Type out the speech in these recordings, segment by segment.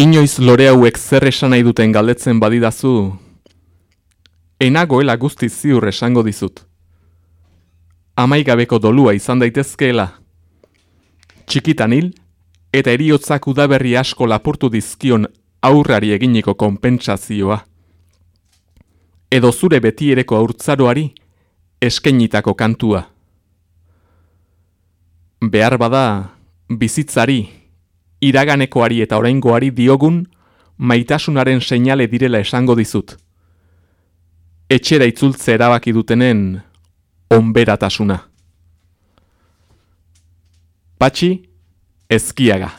Inoiz lore hauek zer esan nahi duten galdetzen badidazu, enagoela guzti ziur esango dizut. Amaigabeko dolua izan daitezkeela. Txikitan hil, eta eriotzak udaberri asko lapurtu dizkion aurrari eginiko konpentsazioa. Edo zure betiereko aurtzaroari eskenitako kantua. Behar bada, bizitzari, iraganekoari eta oraingoari diogun maitasunaren seinale direla esango dizut. Etxera itzultze erabaki dutenen onberatasuna. Patxi, ezkiaga.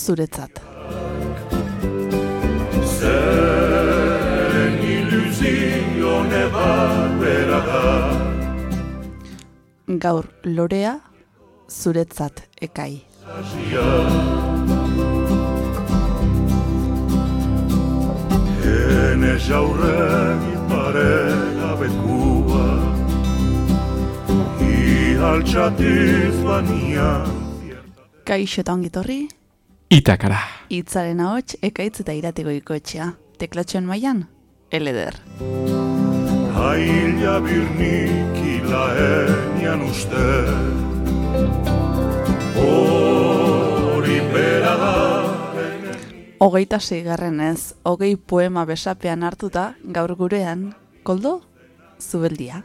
Zuretzat. Zer ilusione Gaur lorea zuretzat ekai. Hene jaurren parela bekua I altxatiz banian Kaixo eta ongitorri. Itakara. Itzaren ahots, ekaitz eta iratiko ikoetxea. Teklatxoen maian, eleder. Haila birnik ilaenian uste Hori bera da Hogeita zeigarren ez, hogei poema besapean hartuta, gaur gurean, koldo, zubeldia.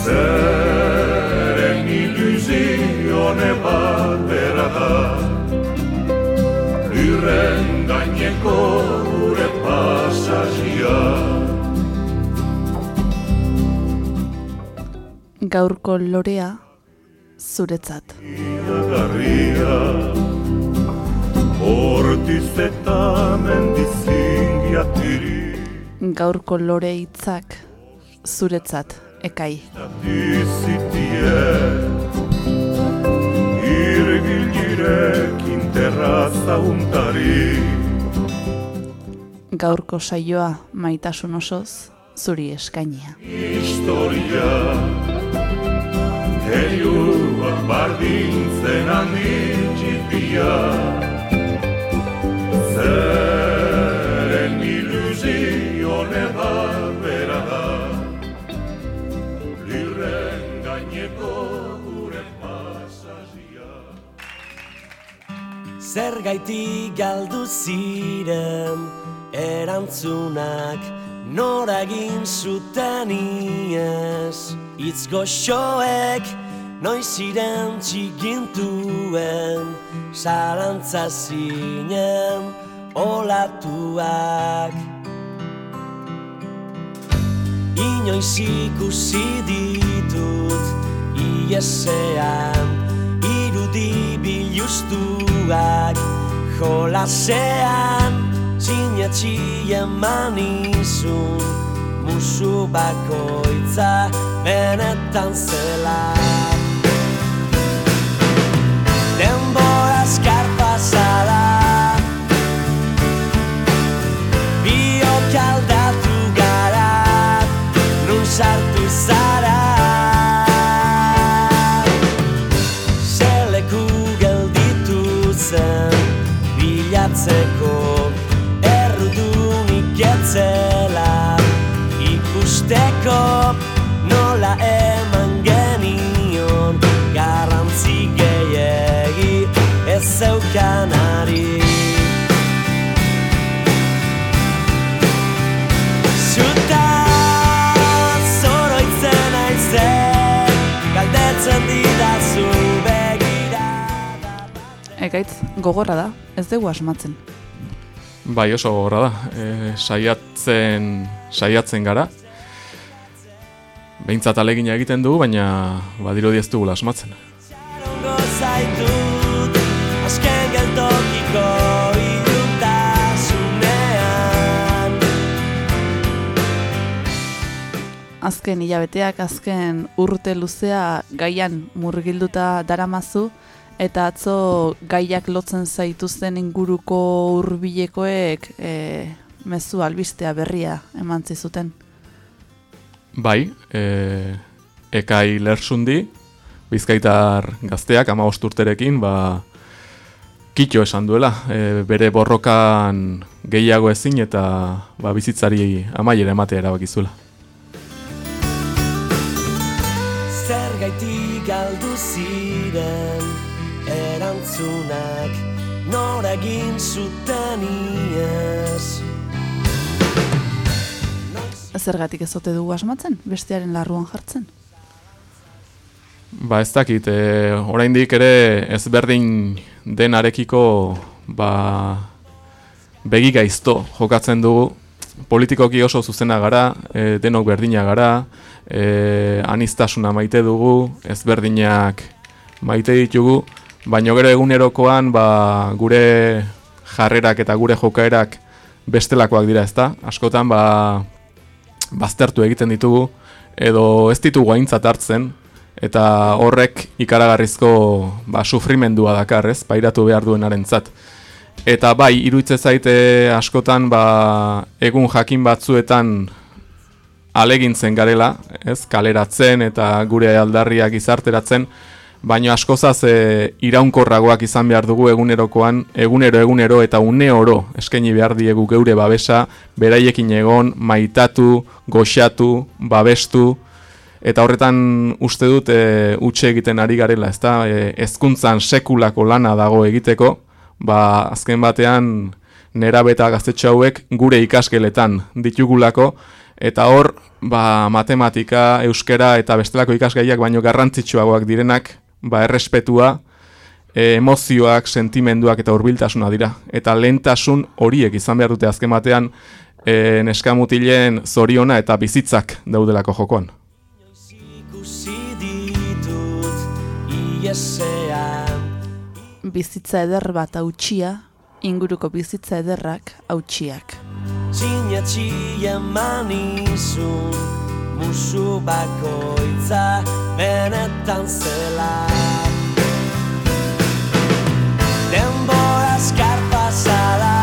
Zer ilusione bat bera da. Lurren gaineko gure pasazia. Gaurko lorea zuretzat. Iagarria Hortiz eta mendizingiatiri Gaurko lore hitzak zuretzat ekai. Gaurko saioa maitasun osoz, zuri eskainia. Historia, heliua bardintzen handitxipia, zeren Zer gaiti galdu ziren erantzunak noragin zuten iez Itz goxoek noiz ziren txigintuen Zalantza zinen olatuak. Inoiz ikusi ditut iesean irudi biluztuak jolasean sinetxi eman izun musu bakoitza benetan zela. Denbora ekaitz gogorra da, ez dugu asmatzen. Bai, oso gogorra da. E, saiatzen, saiatzen gara. Behintzat alegina egiten dugu, baina badirudi ez dugula asmatzen. Azken hilabeteak, azken urte luzea gaian murgilduta daramazu, eta atzo gaiak lotzen zaituzten inguruko hurbilekoek e, mezu albistea berria eman zizuten. Bai, e, ekai lersundi, bizkaitar gazteak, ama urterekin, ba, kitxo esan duela, e, bere borrokan gehiago ezin eta ba, bizitzari amaiera ematea erabakizuela. Noragin zuten iez Zergatik ez ote dugu asmatzen, bestearen larruan jartzen. Ba ez dakit, e, oraindik ere ezberdin denarekiko ba, begi gaizto jokatzen dugu, politikoki oso zuzena gara, e, denok berdina gara, e, anistasuna maite dugu, ezberdinak maite ditugu, baina gero egunerokoan ba, gure jarrerak eta gure jokaerak bestelakoak dira ezta. Askotan ba, baztertu egiten ditugu edo ez ditugu aintzat hartzen eta horrek ikaragarrizko ba, sufrimendua dakar, ez? Pairatu behar duenarentzat. Eta bai, iruitze zaite askotan ba, egun jakin batzuetan alegintzen garela, ez? Kaleratzen eta gure aldarriak izarteratzen, baina askozaz e, iraunkorragoak izan behar dugu egunerokoan, egunero egunero eta une oro eskaini behar diegu geure babesa, beraiekin egon, maitatu, goxatu, babestu, eta horretan uste dut e, utxe egiten ari garela, ezta? E, ezkuntzan sekulako lana dago egiteko, ba azken batean nera beta gaztetxo hauek gure ikasgeletan ditugulako, eta hor ba, matematika, euskera eta bestelako ikasgaiak baino garrantzitsuagoak direnak ba, errespetua, e, emozioak, sentimenduak eta hurbiltasuna dira. Eta lehentasun horiek izan behar dute azken batean e, neskamutilen zoriona eta bizitzak daudelako jokoan. Bizitza eder bat hautsia, inguruko bizitza ederrak hautsiak. Txinatxi eman izun Musu bakoitza benetan zela Denbora azkar pasada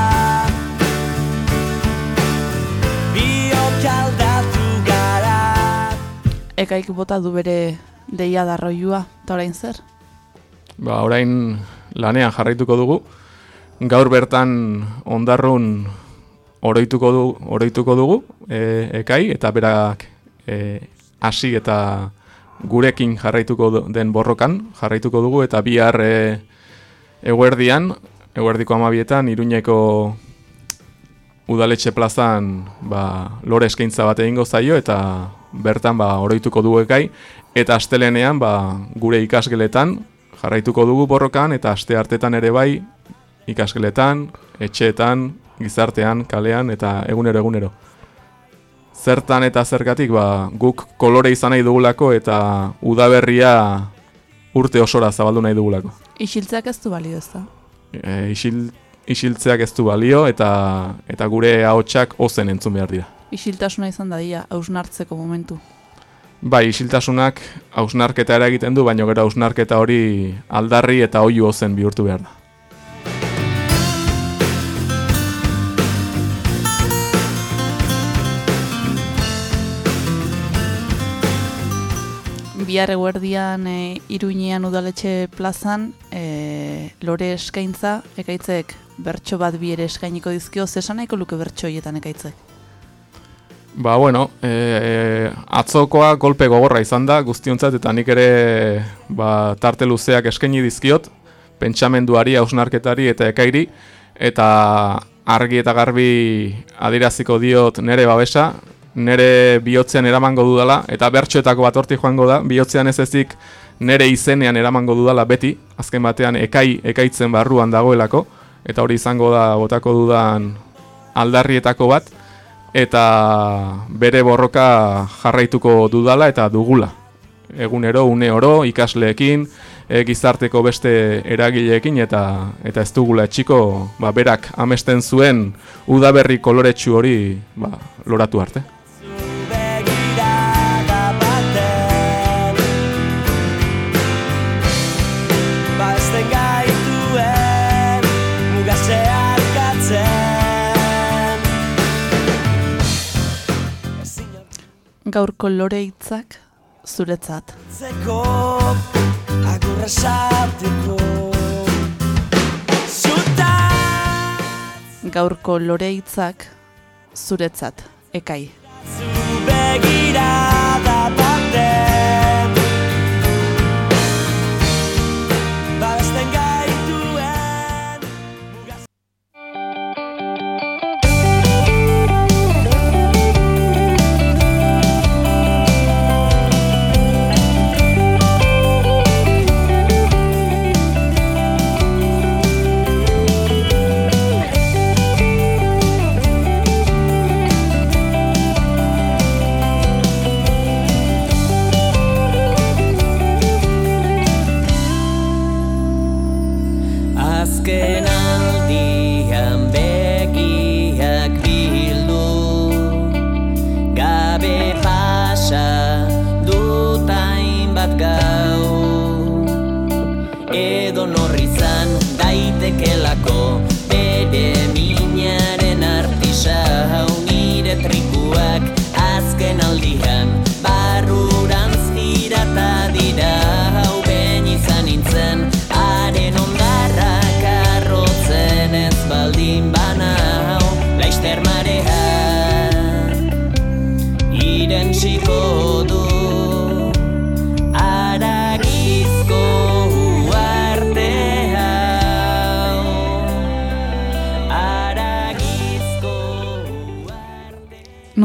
Biok aldatu gara Ekaik bota du bere deia darroiua, eta orain zer? Ba, orain lanean jarraituko dugu. Gaur bertan ondarrun oroituko, du, oroituko dugu e, ekai eta berak hasi eta gurekin jarraituko den borrokan jarraituko dugu eta bihar e, eguerdian, eguerdiko amabietan, iruñeko udaletxe plazan ba, lore eskaintza bat egingo zaio eta bertan ba, oroituko dugu ekai eta astelenean ba, gure ikasgeletan jarraituko dugu borrokan eta aste hartetan ere bai ikasgeletan, etxeetan, gizartean, kalean eta egunero egunero. Zertan eta zergatik ba, guk kolore izan nahi dugulako eta udaberria urte osora zabaldu nahi dugulako. Isiltzeak ez du balio ez da. E, isil, isiltzeak ez du balio eta eta gure ahotsak ozen entzun behar dira. Isiltasuna izan da dia, hausnartzeko momentu. Bai, isiltasunak hausnarketa eragiten du, baina gero hausnarketa hori aldarri eta oiu ozen bihurtu behar da. Bihar eguerdian e, Iruñean udaletxe plazan e, lore eskaintza, ekaitzek bertso bat bi ere eskainiko dizkio, zesan nahiko luke bertso horietan ekaitzek. Ba, bueno, e, atzokoa golpe gogorra izan da guztiontzat eta nik ere ba, tarte luzeak eskaini dizkiot, pentsamenduari, hausnarketari eta ekairi, eta argi eta garbi adiraziko diot nere babesa, nere bihotzean eramango dudala, eta bertsoetako bat hortik joango da, bihotzean ez ezik nere izenean eramango dudala beti, azken batean ekai ekaitzen barruan dagoelako, eta hori izango da botako dudan aldarrietako bat, eta bere borroka jarraituko dudala eta dugula. Egunero, une oro, ikasleekin, e, gizarteko beste eragileekin eta eta ez dugula etxiko ba, berak amesten zuen udaberri koloretsu hori ba, loratu arte. Gaurko lore hitzak zuretzat. Zeko agurra Zuta Gaurko lore hitzak zuretzat. Ekai. zu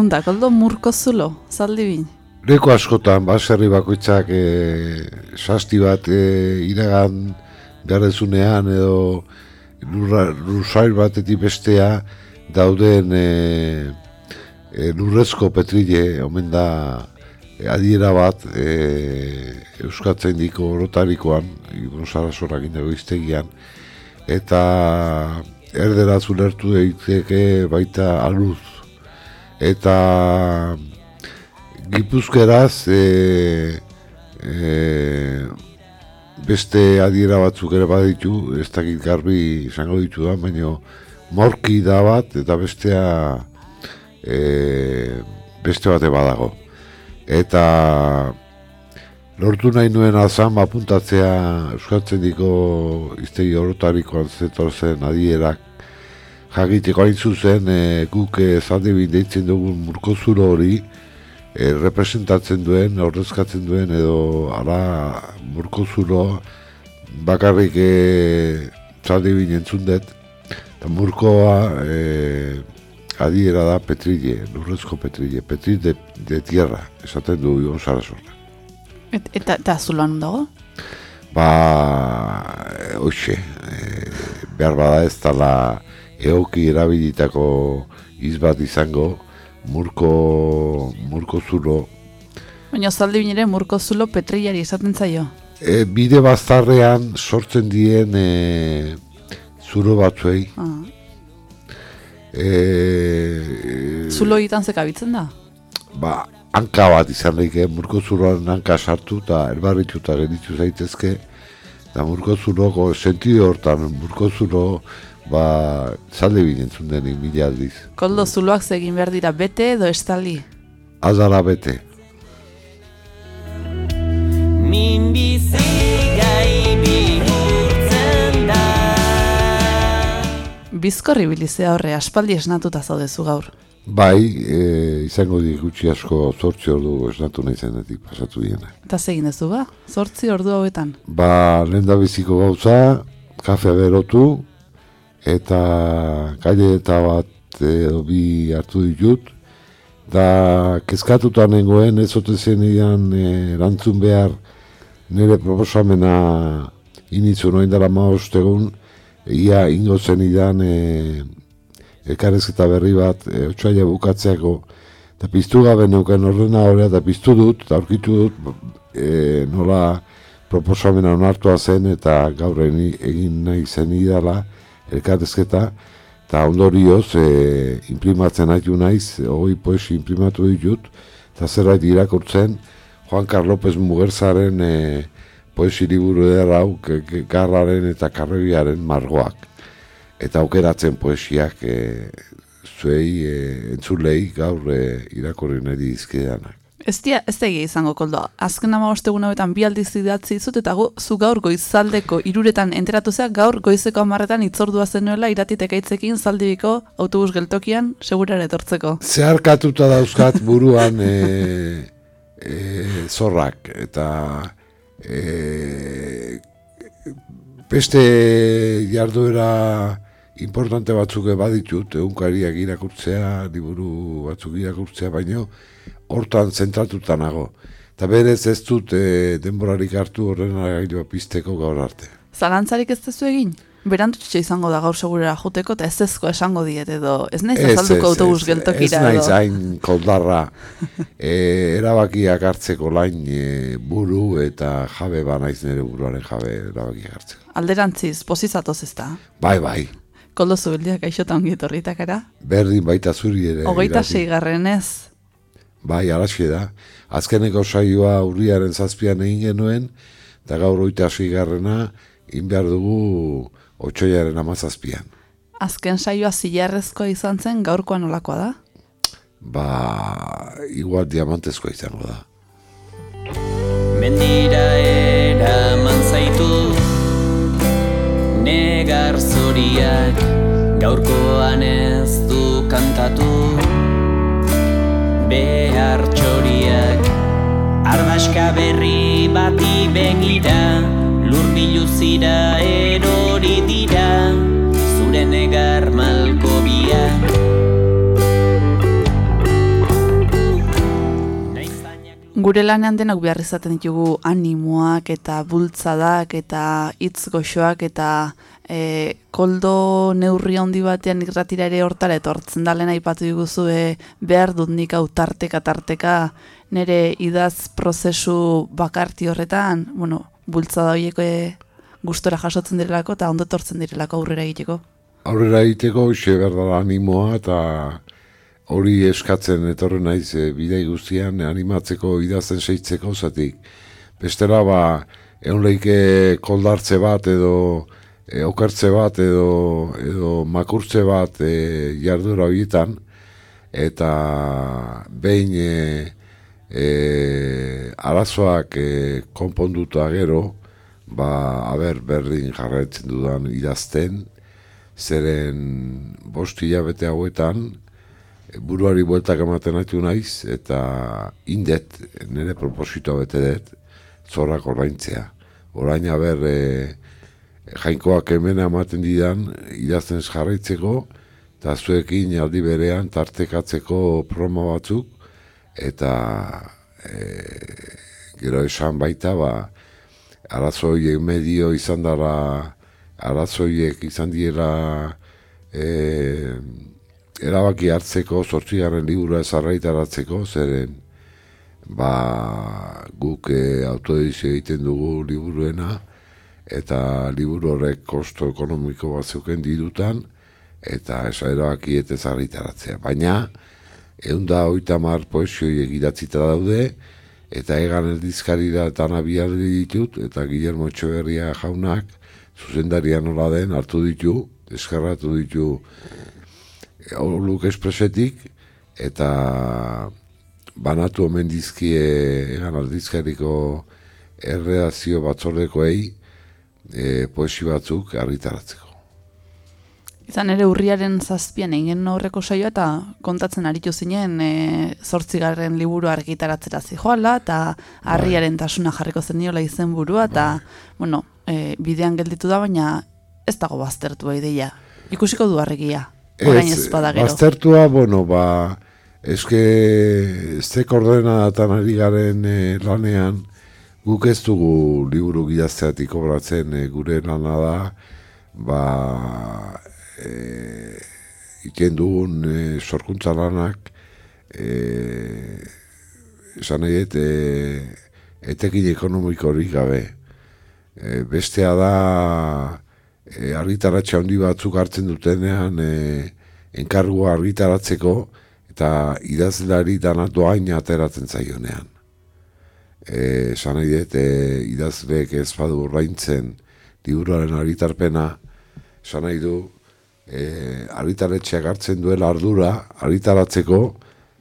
Nunda, goldo murko zulo, zaldi bin. Leko askotan, baserri bakoitzak e, sasti bat e, iragan beharrezunean edo lurra, lursail batetik bestea dauden e, e, lurrezko petrille, omen da e, adiera bat e, Euskatzen diko rotarikoan, Ibon Sarasorak indago iztegian, eta erderaz ulertu daiteke baita aluz. Eta Gipuzkeraz e, e, beste adiera batzuk ere baditu, ez dakit garbi izango ditu da, baina morki da bat eta bestea e, beste bate badago. Eta lortu nahi nuen azan apuntatzea Euskatzen diko iztegi orotarikoan zetorzen adierak jakiteko hain zuzen e, guk e, zaldebin deitzen dugun murkozuro hori e, representatzen duen, ordezkatzen duen edo ara murkozuro bakarrik e, zaldebin entzun dut eta murkoa e, adiera da petrille, lurrezko petrille, petrille de, de tierra, esaten du Ion Sarasona. Et, eta, eta zuloan dago? Ba, hoxe, e, behar bada ez dala eoki erabilitako izbat izango, murko, murko zulo. Baina zaldi bin ere murko zulo petrillari esaten zaio. E, bide baztarrean sortzen dien e, zuro batzuei. Ah. E, e, Zulo egiten zekabitzen da? ba, hanka bat izan daike, murko zuloan hanka sartu eta erbarrituta gelditu zaitezke, eta murko zuloko sentido hortan, murko zulo, ba, zalde entzun denik mila aldiz. Koldo zuloak zegin behar dira bete edo estali. Azala bete. Min bizi gai bihurtzen da Bizkorri bilizea horre, aspaldi esnatuta zaudezu gaur. Bai, e, izango dik gutxi asko zortzi ordu esnatu nahi zenetik pasatu diena. Eta zegin dezu ba, zortzi ordu hauetan. Ba, lehen da biziko gauza, kafea berotu, eta eta bat edo bi hartu ditut, da kezkatuta nengoen ez ote zenidan e, erantzun behar nire proposamena initzu noin dela egun, ia ingo zen idan e, elkarrezketa berri bat, e, otxaila bukatzeako, eta piztu gabe neuken horrena horrea, eta piztu dut, eta aurkitu dut, e, nola proposamena onartua zen, eta gaur egin nahi zen idala, elkarrezketa, eta ondorioz, e, imprimatzen haitu naiz, hogei poesi imprimatu ditut, eta zerbait irakurtzen, Juan Carlos López Mugerzaren e, poesi liburu hau, garraren eta karrebiaren margoak. Eta aukeratzen poesiak e, zuei, e, entzulei gaur e, irakurri nahi dizkidanak. Ez dia, ez da izango koldo. Azken ama ostegun hauetan bi aldiz idatzi dizut eta gu, zu gaur goizaldeko iruretan enteratu zea, gaur goizeko amarretan itzordua zenuela iratitek aitzekin zaldibiko autobus geltokian segurara etortzeko. Zeharkatuta dauzkat buruan e, e, zorrak eta e, beste jarduera importante batzuk baditut, egunkariak irakurtzea, liburu batzuk irakurtzea, baino hortan zentratuta nago. Eta berez ez dut e, denborarik hartu horren agailua pizteko gaur arte. Zalantzarik ez dezu egin? Berantutxe izango da gaur segurara joteko eta ez ezko esango diet edo ez naiz azalduko autobus geltokira Ez naiz edo. hain koldarra e, erabakiak hartzeko lain e, buru eta jabe ba naiz nire buruaren jabe erabakiak hartzeko. Alderantziz, pozizatoz ez da. Bai, bai, Koldo zubildiak aixota ongi etorritakara. berdin baita zuri ere. Hogeita irati. Bai, alaxe da. Azkeneko saioa urriaren zazpian egin genuen, eta gaur oita seigarrena, in behar dugu otxoiaren amazazpian. Azken saioa zilarrezkoa izan zen gaurkoan olakoa da. Ba, igual diamantezkoa izango da. Mendira eraman zaitu Negar zoriak gaurkoan ez du kantatu Behar txoriak. Ardaska berri bati begira Lur biluzira erori dira. Zure negar malko biak Gure lanean denak behar izaten ditugu animoak eta bultzadak eta hitz goxoak eta e, koldo neurri handi batean irratira ere hortara etortzen da lehen aipatu diguzue behar dut nik hau tarteka tarteka nire idaz prozesu bakarti horretan, bueno, bultzada horiek e, gustora jasotzen direlako eta ondo etortzen direlako aurrera egiteko. aurrera egiteko xe behar da animoa eta hori eskatzen etorren naiz e, bidei guztian animatzeko idazten seitzeko zatik. Bestela ba, egon leike koldartze bat edo e, okertze bat edo, edo makurtze bat e, jardura horietan eta behin e, e, arazoak e, konponduta gero ba, aber berdin jarraitzen dudan idazten, zeren bost hilabete hauetan buruari bueltak ematen haitu naiz eta indet nire propositoa bete dut zorrak ordaintzea. Orain aber e, jainkoak hemen ematen didan idazten jarraitzeko eta zuekin aldi berean tartekatzeko promo batzuk eta e, gero esan baita ba arazoiek medio izan dara arazoiek izan diera e, erabaki hartzeko zortzigarren libura ezarraitaratzeko zeren ba guk e, autoedizio egiten dugu liburuena eta liburu horrek kosto ekonomiko bat zeuken didutan eta esa erabaki ez ezarritaratzea. Baina eunda hoita mar poesioiek idatzita daude eta egan erdizkarira eta nabialdi ditut eta Guillermo Etxeberria jaunak zuzendaria nola den hartu ditu deskarratu ditu Luk Espresetik eta banatu omen dizkie egan aldizkariko erredazio batzordekoei e, poesi batzuk argitaratzeko. Izan ere urriaren zazpian egin horreko saioa eta kontatzen aritu zinen e, zortzigarren liburu argitaratzera zijoala eta harriaren tasuna jarriko zeniola izen burua eta bueno, e, bidean gelditu da baina ez dago baztertua ideia. Ikusiko du arregia, orain ez bada gero. Baztertua, bueno, ba, eske, ez tek ordenatan ari garen eh, lanean, guk ez dugu liburu gidazteatik obratzen e, gure lana da, ba, e, iken dugun e, sorkuntza lanak, e, esan dut, e, etekin ekonomiko hori gabe. E, bestea da, e, argitaratxe handi batzuk hartzen dutenean, e, enkargua argitaratzeko, eta idazlari dana doain ateratzen zaionean. Esan nahi dut, e, idazleek ez badu ordaintzen liburuaren argitarpena, esan nahi du, e, argitaretxeak hartzen duela ardura, argitaratzeko,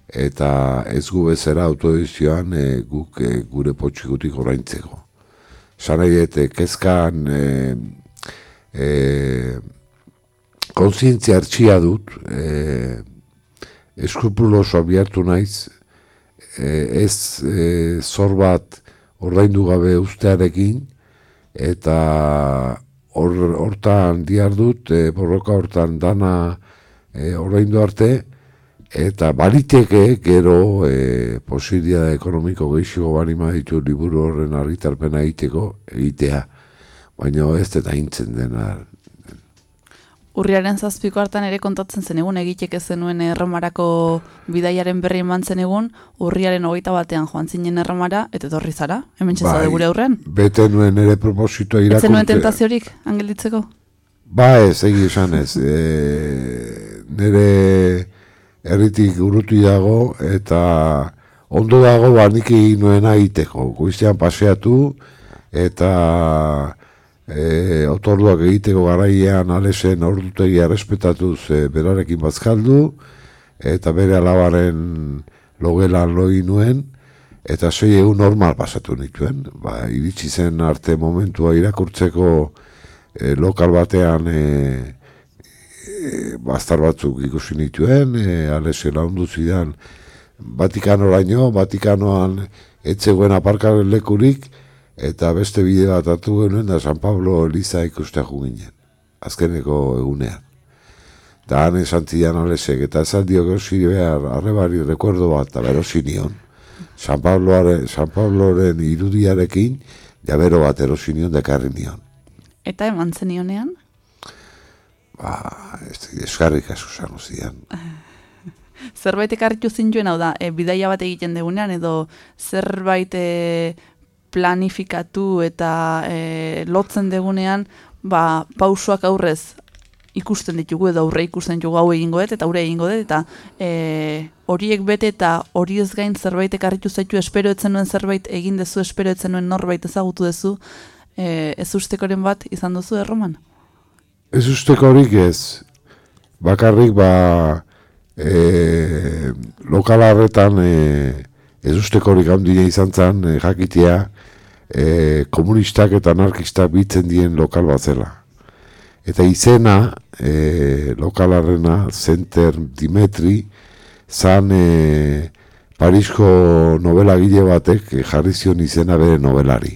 eta ez gu bezera autoedizioan e, guk e, gure potxikutik oraintzeko. Esan nahi dut, e, kezkan e, e, kontzientzia hartxia dut, e, eskrupuloso abiartu naiz, ez e, zor bat ordaindu gabe ustearekin, eta hortan or, diar dut, e, borroka hortan dana e, ordaindu arte, eta baliteke gero e, posilia ekonomiko gehiago barima ditu liburu horren argitarpena egiteko egitea, baina ez eta intzen dena Urriaren zazpiko hartan ere kontatzen zen egun egitek zenuen erromarako bidaiaren berri eman zen egun, urriaren hogeita batean joan zinen erromara, eta torri zara, hemen txezade bai, gure aurrean. Bete nuen ere propositoa irakurte. Etzen nuen tentaziorik, angelitzeko? Ba ez, egi esan ez. E, nire erritik urutu dago, eta ondo dago ba nik egin nuen egiteko. Goiztean paseatu, eta e, otorduak egiteko garaian alesen ordutegi arrespetatuz e, berarekin bazkaldu, eta bere alabaren logelan loi nuen, eta zei egun normal pasatu nituen. Ba, iritsi zen arte momentua irakurtzeko e, lokal batean e, e, bastar batzuk ikusi nituen, e, alese laundu zidan Vatikanoraino, Vatikanoan etzegoen aparkaren lekurik, eta beste bide bat hartu genuen da San Pablo Eliza ikustea ginen, azkeneko egunean. Da han esan zidan alesek, eta esan dio gauzi behar, arrebari rekuerdo bat, eta bero zinion, San, Pabloare, San Pabloren irudiarekin, jabero bat erosinion dekarri nion. Eta eman zenionean? Ba, ez eskarrik asko zanu zidan. zerbait ekarritu zinuen hau da, e, bidaia bat egiten degunean, edo zerbait e, planifikatu eta e, lotzen degunean, ba, pausoak aurrez ikusten ditugu edo aurre ikusten ditugu hau egingo dut eta aurre egingo dut eta e, horiek bete eta hori ez gain zerbait ekarritu zaitu espero etzen nuen zerbait egin dezu espero etzen nuen norbait ezagutu dezu e, ez ustekoren bat izan duzu erroman? Ez usteko horik ez bakarrik ba e, lokalarretan e, ez usteko horik handia izan zen e, jakitea e, komunistak eta anarkistak bitzen dien lokal bat zela. Eta izena, e, lokalarrena, Center Dimetri, zan e, Parisko novela gile batek e, jarri zion izena bere novelari.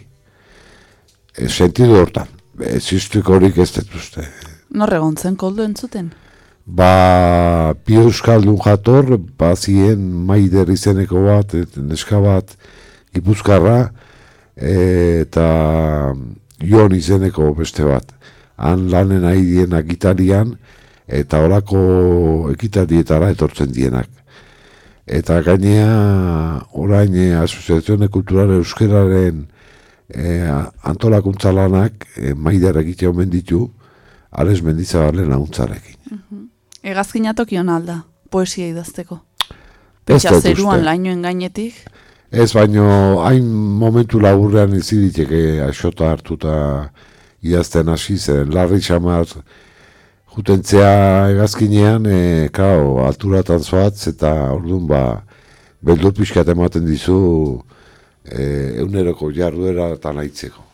E, sentidu hortan, ez iztuik horik ez detuzte. Norregon zen koldo entzuten? Ba, bi euskaldun jator, bazien maider izeneko bat, neska bat, gipuzkarra, eta Jon izeneko beste bat. Han lanen nahi dienak italian, eta orako ekitadietara etortzen dienak. Eta gainea orain e, Asoziazione Kulturale Euskeraren e, antolakuntza lanak e, maider egite omen ditu, ales mendizabalen launtzarekin. Mhm. Egazkin atoki alda, poesia idazteko. Petsa zeruan lainoen gainetik. Ez baino, hain momentu laburrean iziditeke aixota hartuta idazten hasi zen. Larri xamar jutentzea egazkinean, e, kao, alturatan zoatz eta orduan ba, beldur pixkat ematen dizu e, euneroko jarduera eta nahitzeko.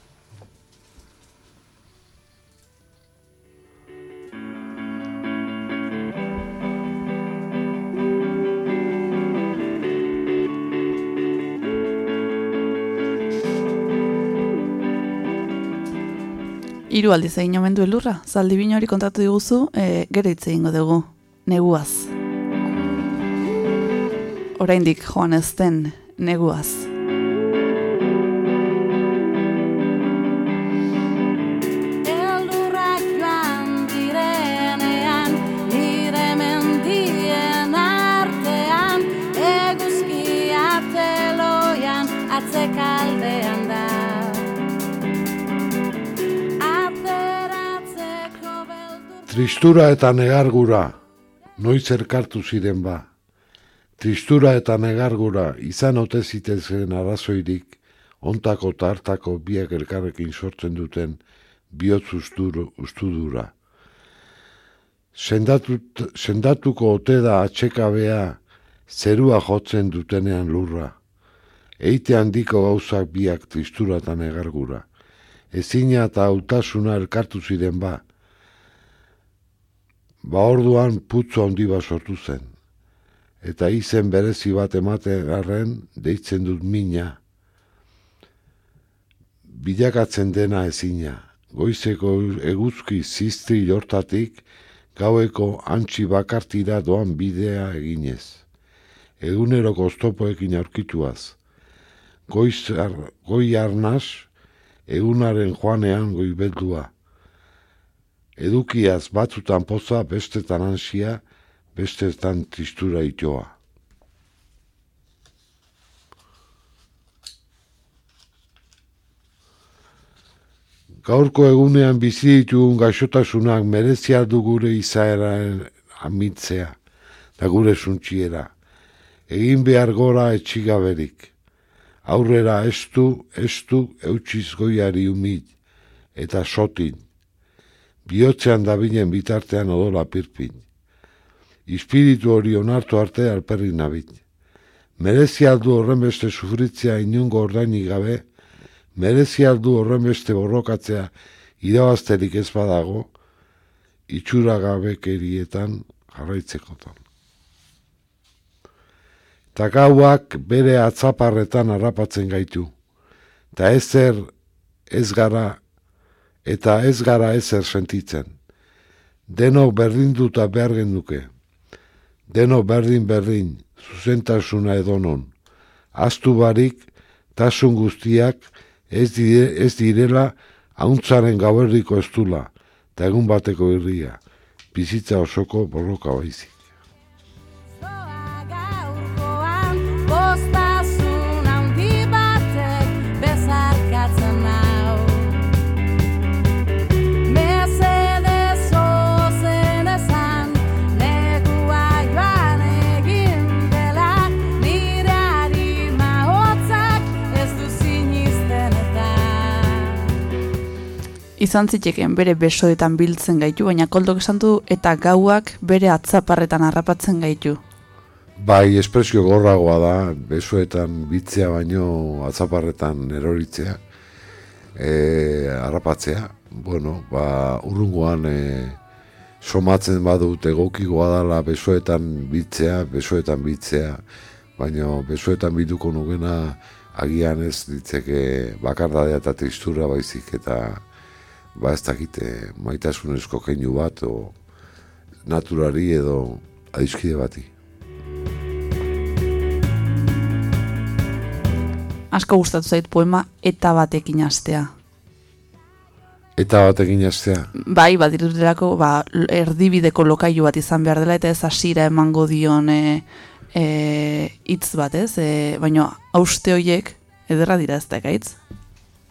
Hiru aldiz egin omen du elurra, zaldi hori kontatu diguzu, e, gero hitz egingo dugu, neguaz. Oraindik joan ez den neguaz. Tristura eta negargura, noiz erkartu ziren ba. Tristura eta negargura izan ote zitezen arazoirik, ontako eta hartako biak elkarrekin sortzen duten bihotz usturu, ustudura. Sendatut, sendatuko ote da atxekabea zerua jotzen dutenean lurra. Eite handiko gauzak biak tristura eta negargura. Ezina eta hautasuna elkartu ziren ba, Ba orduan putzu handi bat sortu zen. Eta izen berezi bat emate garren deitzen dut mina. Bilakatzen dena ezina. Goizeko eguzki ziztri jortatik gaueko antxi bakartira doan bidea eginez. Egunero oztopoekin aurkituaz. Goiz ar, goi arnaz, egunaren joanean goi beldua. Edukiaz batzutan poza, bestetan ansia, bestetan tristura itoa. Gaurko egunean bizi ditugun gaixotasunak merezia du gure izaera amitzea, da gure suntxiera. Egin behar gora etxigaberik. Aurrera estu, estu, eutxiz goiari umit, eta sotin bihotzean dabilen bitartean odola pirpin. Ispiritu hori onartu arte alperri nabit. Merezi aldu horren beste sufritzea inungo ordainik gabe, merezi aldu horren beste borrokatzea irabazterik ez badago, itxura gabekerietan jarraitzekotan. Ta gauak bere atzaparretan harrapatzen gaitu, ta ezer ez gara eta ez gara ezer sentitzen. Denok berdinduta behar genduke. Denok berdin berdin, zuzentasuna edonon. Aztu barik, tasun guztiak ez, dire, ez direla hauntzaren gauerriko estula, eta egun bateko irria, bizitza osoko borroka baizik. Izan zitekeen bere besoetan biltzen gaitu, baina koldok esan du eta gauak bere atzaparretan harrapatzen gaitu. Bai, espresio gorragoa da, besoetan bitzea baino atzaparretan eroritzea, e, harrapatzea. Bueno, ba, urrungoan e, somatzen badut egokikoa dala besoetan bitzea, besoetan bitzea, baino besoetan bituko nugena agian ez ditzeke bakardadea eta tristura baizik eta ba ez dakite maitasunezko keinu bat o naturari edo adiskide bati. Asko gustatu zait poema eta batekin hastea. Eta batekin hastea. Bai, badirudelako ba, erdibideko lokailu bat izan behar dela eta ez hasiera emango dion e, e, hitz bat, ez? E, baina hauste hoiek ederra dira ez da gaitz.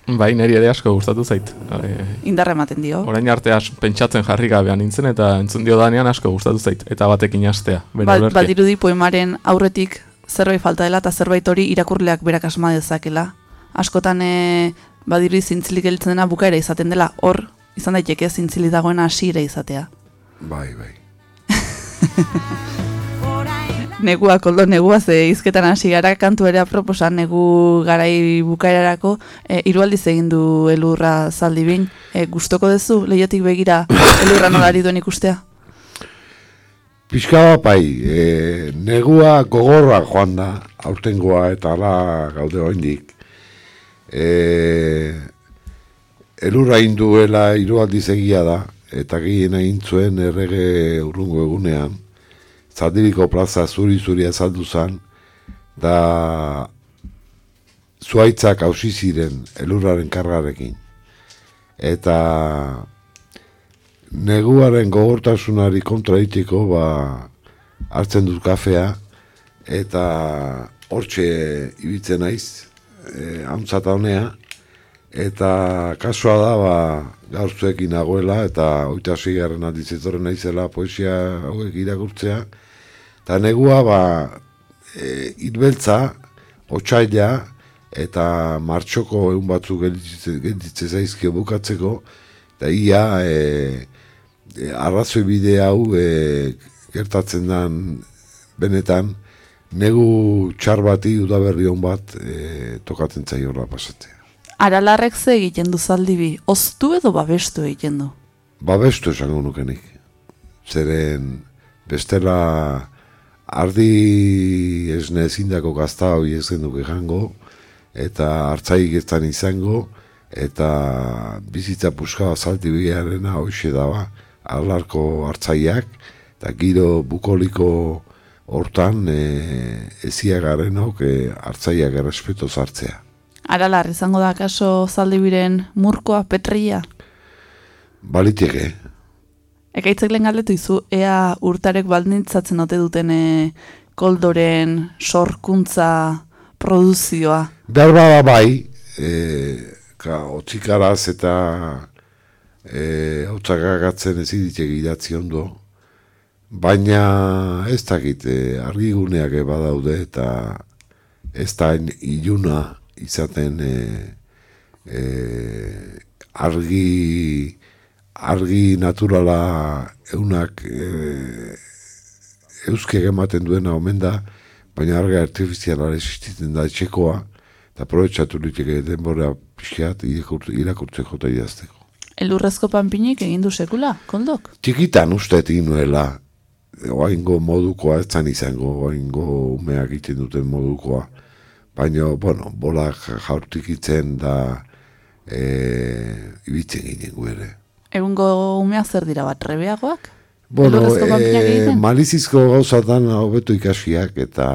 Bai, niri ere asko gustatu zait. E, Indarra ematen dio. orain arte as, pentsatzen jarri gabean nintzen eta entzun dio danean asko gustatu zait. Eta batekin hastea. Bere Ba, badirudi poemaren aurretik zerbait falta dela eta zerbait hori irakurleak berak asma dezakela. Askotan e, badirudi zintzilik gelditzen dena bukaera izaten dela, hor izan daiteke zintzilik dagoena hasiera izatea. Bai, bai. orain Negua, koldo negua, ze izketan hasi gara kantu ere aproposa, negu garai bukaerarako, e, hiru aldiz egin du elurra zaldi bin. E, gustoko duzu, leiotik begira, elurra nolari duen ikustea? Pixka bat bai, e, negua gogorra joan da, aurtengoa eta ala gaude oraindik. E, elurra induela hiru aldiz egia da, eta gehien egin zuen errege urrungo egunean. Zadiriko plaza zuri-zuri azaldu zen, da zuaitzak hausi ziren elurraren kargarekin. Eta neguaren gogortasunari kontra egiteko ba, hartzen dut kafea eta hortxe ibiltzen naiz e, hauntzata honea, eta kasua da, ba, gaur zuekin nagoela, eta oita zigarren aldizetorren naizela poesia hauek irakurtzea, eta negua, ba, e, itbeltza, otxaila, eta martxoko egun batzuk gelditze, zaizkio bukatzeko, eta ia, e, e, arrazoi bide hau e, gertatzen dan benetan, negu txar bati udaberri hon bat e, tokatzen zaiola pasatzea. Aralarrek ze egiten du zaldibi, oztu edo babestu egiten du. Babestu esango nukenik. Zeren bestela ardi esne ezindako gazta hori ez genuke jango, eta hartzaik ez dan izango, eta bizitza puska zaldi biharena hoxe daba, alarko hartzaiak, eta giro bukoliko hortan e, eziagarenok e, hartzaiak errespeto zartzea. Aralar, izango da kaso zaldibiren murkoa, petria? Baliteke, Ekaitzek lehen galdetu izu, ea urtarek baldintzatzen ote duten e, koldoren sorkuntza produzioa. Behar bada bai, e, ka, otzikaraz eta e, otzakagatzen ez iditek idatzi ondo, baina ez dakit, e, argiguneak badaude eta ez da iluna izaten e, e, argi argi naturala eunak e, euskek ematen duena omen da, baina argi artifiziala existitzen da etxekoa, eta aprobetsatu liteke denbora pixkat irakurtze- irakurtzeko eta idazteko. Elurrezko panpinik egin du sekula, koldok? Txikitan uste egin nuela, oaingo modukoa, ez zan izango oaingo umeak egiten duten modukoa, baina, bueno, bolak jaurtikitzen da e, ibitzen ginen gu ere. Egungo umea zer dira bat, rebeagoak? Bueno, e, malizizko gauzatan hobetu ikasiak eta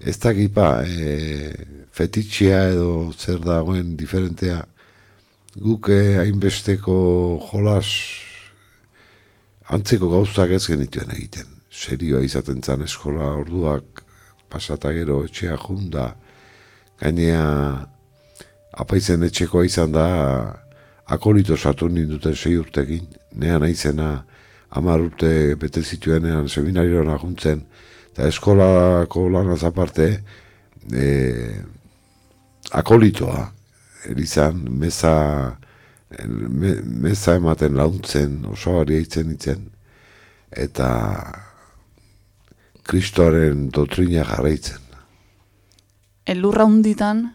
ez dakipa e, fetitxea edo zer dagoen diferentea guk eh, hainbesteko jolas antzeko gauzak ez genituen egiten. Serioa izaten zan eskola orduak pasata gero etxea junda gainea apaizen etxekoa izan da akolito Saturn ninduten sei urtekin, nean aizena hamar urte bete zituenean seminariora juntzen, eta eskolako lanaz aparte, e, akolitoa, erizan, meza, me, meza ematen launtzen, osoari eitzen itzen, eta kristoaren doktrina jarraitzen. Elurra hunditan,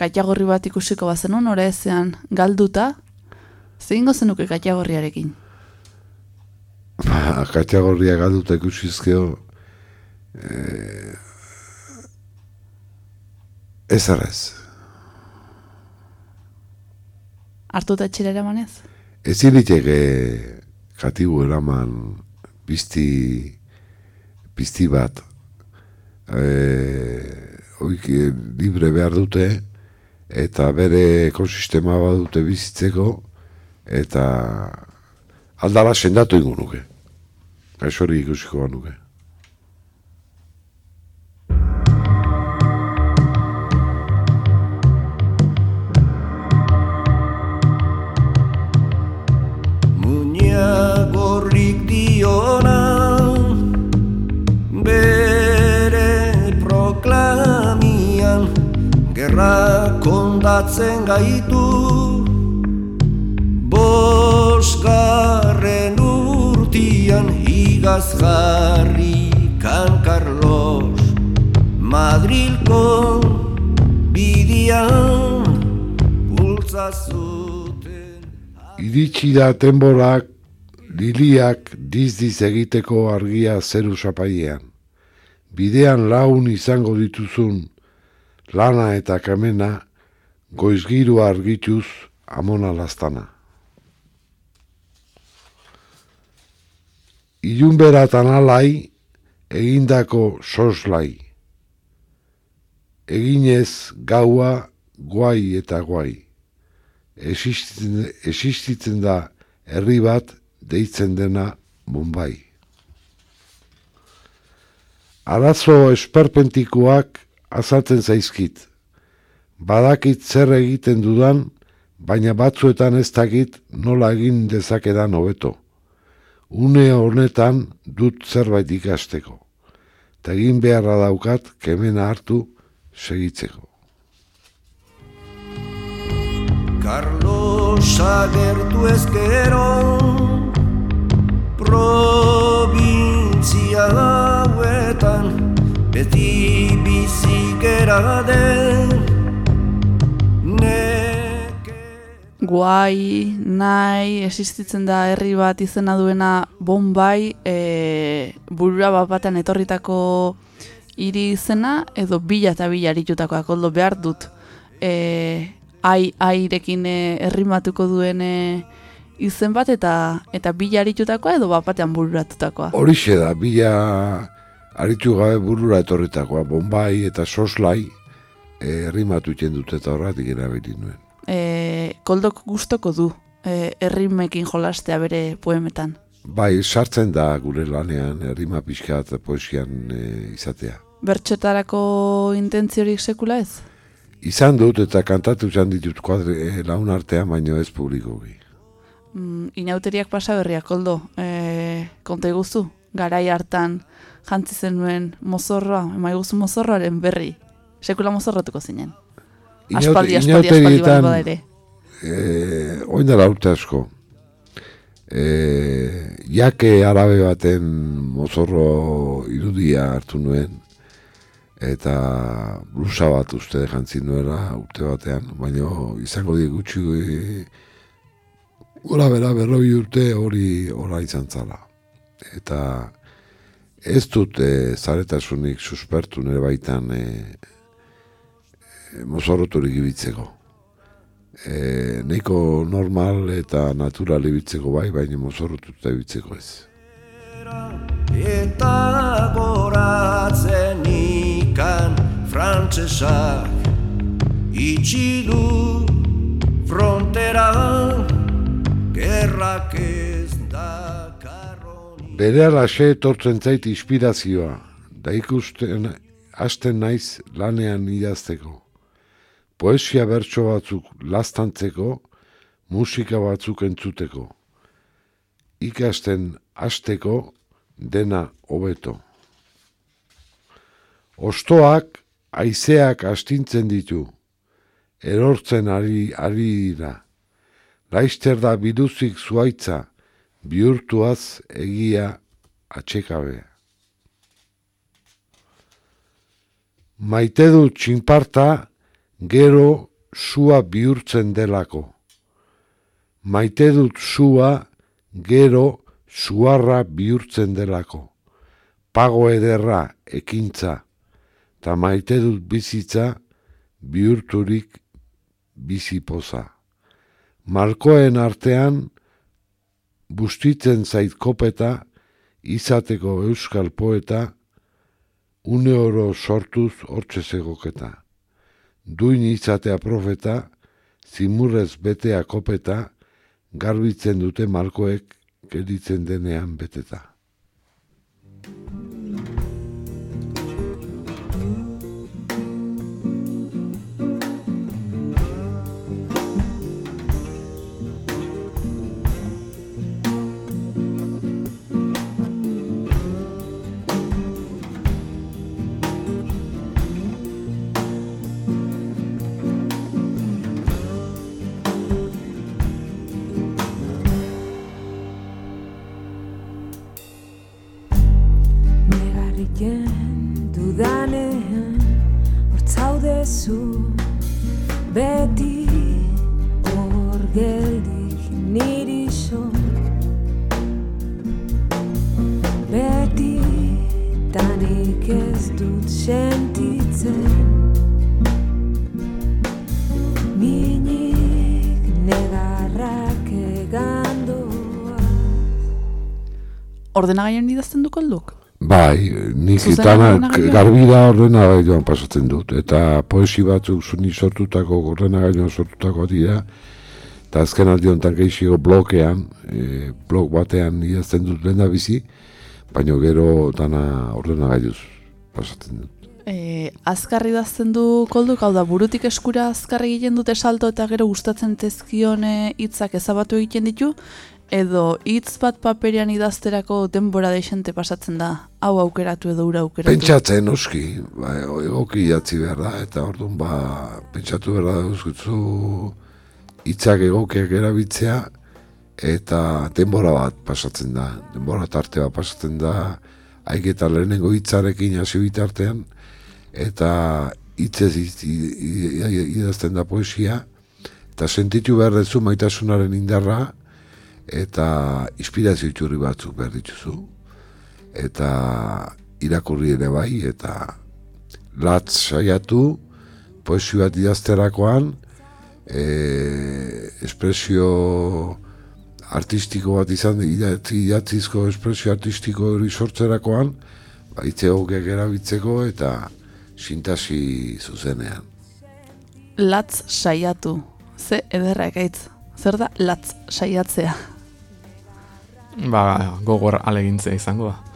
katiagorri bat ikusiko bazenun, ora ezean galduta, zein zenuke katiagorriarekin? Ba, kategorria galduta ikusizkeo eh, ez arrez. Artuta etxera eramanez? Ezin liteke katibu eraman bizti, bizti bat e, oik, eh, libre behar dute eta bere ekosistema bat dute bizitzeko eta aldala sendatu ingo nuke. Gaixori ikusiko nuke. Muña diona Bere proklamian Gerra kondatzen gaitu Bosgarren urtian Higaz jarri kan Carlos Madrilko bidian Bultza zuten Iritsi da tenborak liliak dizdiz egiteko argia zeru sapaiean. Bidean laun izango dituzun lana eta kamena goizgiru argituz amona lastana. Ilunberatan alai egindako soslai. Eginez gaua guai eta guai existitzen, existitzen da herri bat deitzen dena Mumbai. Arazo esperpentikoak azaltzen zaizkit. Badakit zer egiten dudan, baina batzuetan ez dakit nola egin dezakedan hobeto. Une honetan dut zerbait ikasteko. Eta egin beharra daukat kemena hartu segitzeko. Carlos agertu ezkero Provintzia hauetan Beti bizikera den guai, nahi, existitzen da herri bat izena duena Bombay, e, burura bat batean etorritako hiri izena, edo bila eta bila aritutakoak, oldo behar dut. E, ai, airekin e, errimatuko duen izen bat, eta eta bila aritutakoa, edo bat batean bururatutakoa. Horixe da, bila aritu gabe burura etorritakoa, Bombay eta Soslai eh, errimatu iten dute eta horretik erabili nuen. E, koldok gustoko du, e, errimekin jolastea bere poemetan. Bai, sartzen da gure lanean errima pixka eta poesian eh, izatea. Bertxotarako intentziorik sekula ez? Izan dut eta kantatu izan ditut kuadre eh, laun artean, baino ez publikoki. Mm, inauteriak pasa berriak, koldo. E, konta iguzu, garai hartan jantzi zenuen mozorroa, ema iguzu mozorroaren berri. Sekula mozorrotuko zinen. Aspaldi, aspaldi, aspaldi bada bada ere. eh, oin dela urte asko. Eh, jake arabe baten mozorro irudia hartu nuen, eta blusa bat uste jantzi nuela urte batean, baina izango die gutxi eh, gora bera berroi urte hori ora izan zala. Eta ez dut e, zaretasunik suspertu nire baitan e, mozorroturik ibitzeko. E, neiko normal eta natural ibitzeko bai, baina mozorrotuta ibitzeko ez. Eta goratzen ikan frantsesak Itxi du frontera Gerrak ez dakarroni Bere alaxe etortzen zait inspirazioa, da ikusten hasten naiz lanean idazteko. Poesia bertso batzuk lastantzeko, musika batzuk entzuteko. Ikasten hasteko dena hobeto. Ostoak haizeak astintzen ditu, erortzen ari, ari dira. Laister da biduzik zuaitza, bihurtuaz egia atxekabe. Maite du txinparta, gero sua bihurtzen delako. Maite dut sua, gero suarra bihurtzen delako. Pago ederra, ekintza, ta maite dut bizitza, bihurturik bizipoza. Markoen artean, bustitzen zait kopeta, izateko euskal poeta, une oro sortuz hortxe zegoketa. Duin izatea profeta, zimurrez betea kopeta, garbitzen dute markoek geditzen denean beteta. Sentitzen Minik negarrak egandoa Ordenagaian idazten du kolduk? Bai, nik dana ordenagailuan? garbida ordenagailuan pasatzen dut. Eta poesi batzuk zuni sortutako, ordenagailuan sortutako dira. Eta azken aldi honetan gehiago blokean, e, blok batean idazten dut lehen bizi, baina gero dana ordenagailuz pasatzen dut. E, azkar idazten du kolduk, hau da, burutik eskura azkar egiten dute salto eta gero gustatzen tezkione hitzak ezabatu egiten ditu, edo hitz bat paperean idazterako denbora deixente pasatzen da, hau aukeratu edo ura aukeratu. Pentsatzen oski, ba, egoki idatzi behar da, eta orduan ba, pentsatu behar da duzkutzu hitzak egokiak erabiltzea, eta denbora bat pasatzen da, denbora tarte bat pasatzen da, haik eta lehenengo hitzarekin hasi bitartean, eta hitzez idazten da poesia, eta sentitu behar dezu maitasunaren indarra, eta inspirazio iturri batzuk behar dituzu, eta irakurri ere bai, eta latz saiatu, poesio bat idazterakoan, e, espresio artistiko bat izan, idatzi, idatzizko espresio artistiko hori sortzerakoan, ba, hitz egokiak erabiltzeko eta sintasi zuzenean. Latz saiatu, ze ederra ekaitz. Zer da latz saiatzea? Ba, gogor alegintzea izango da.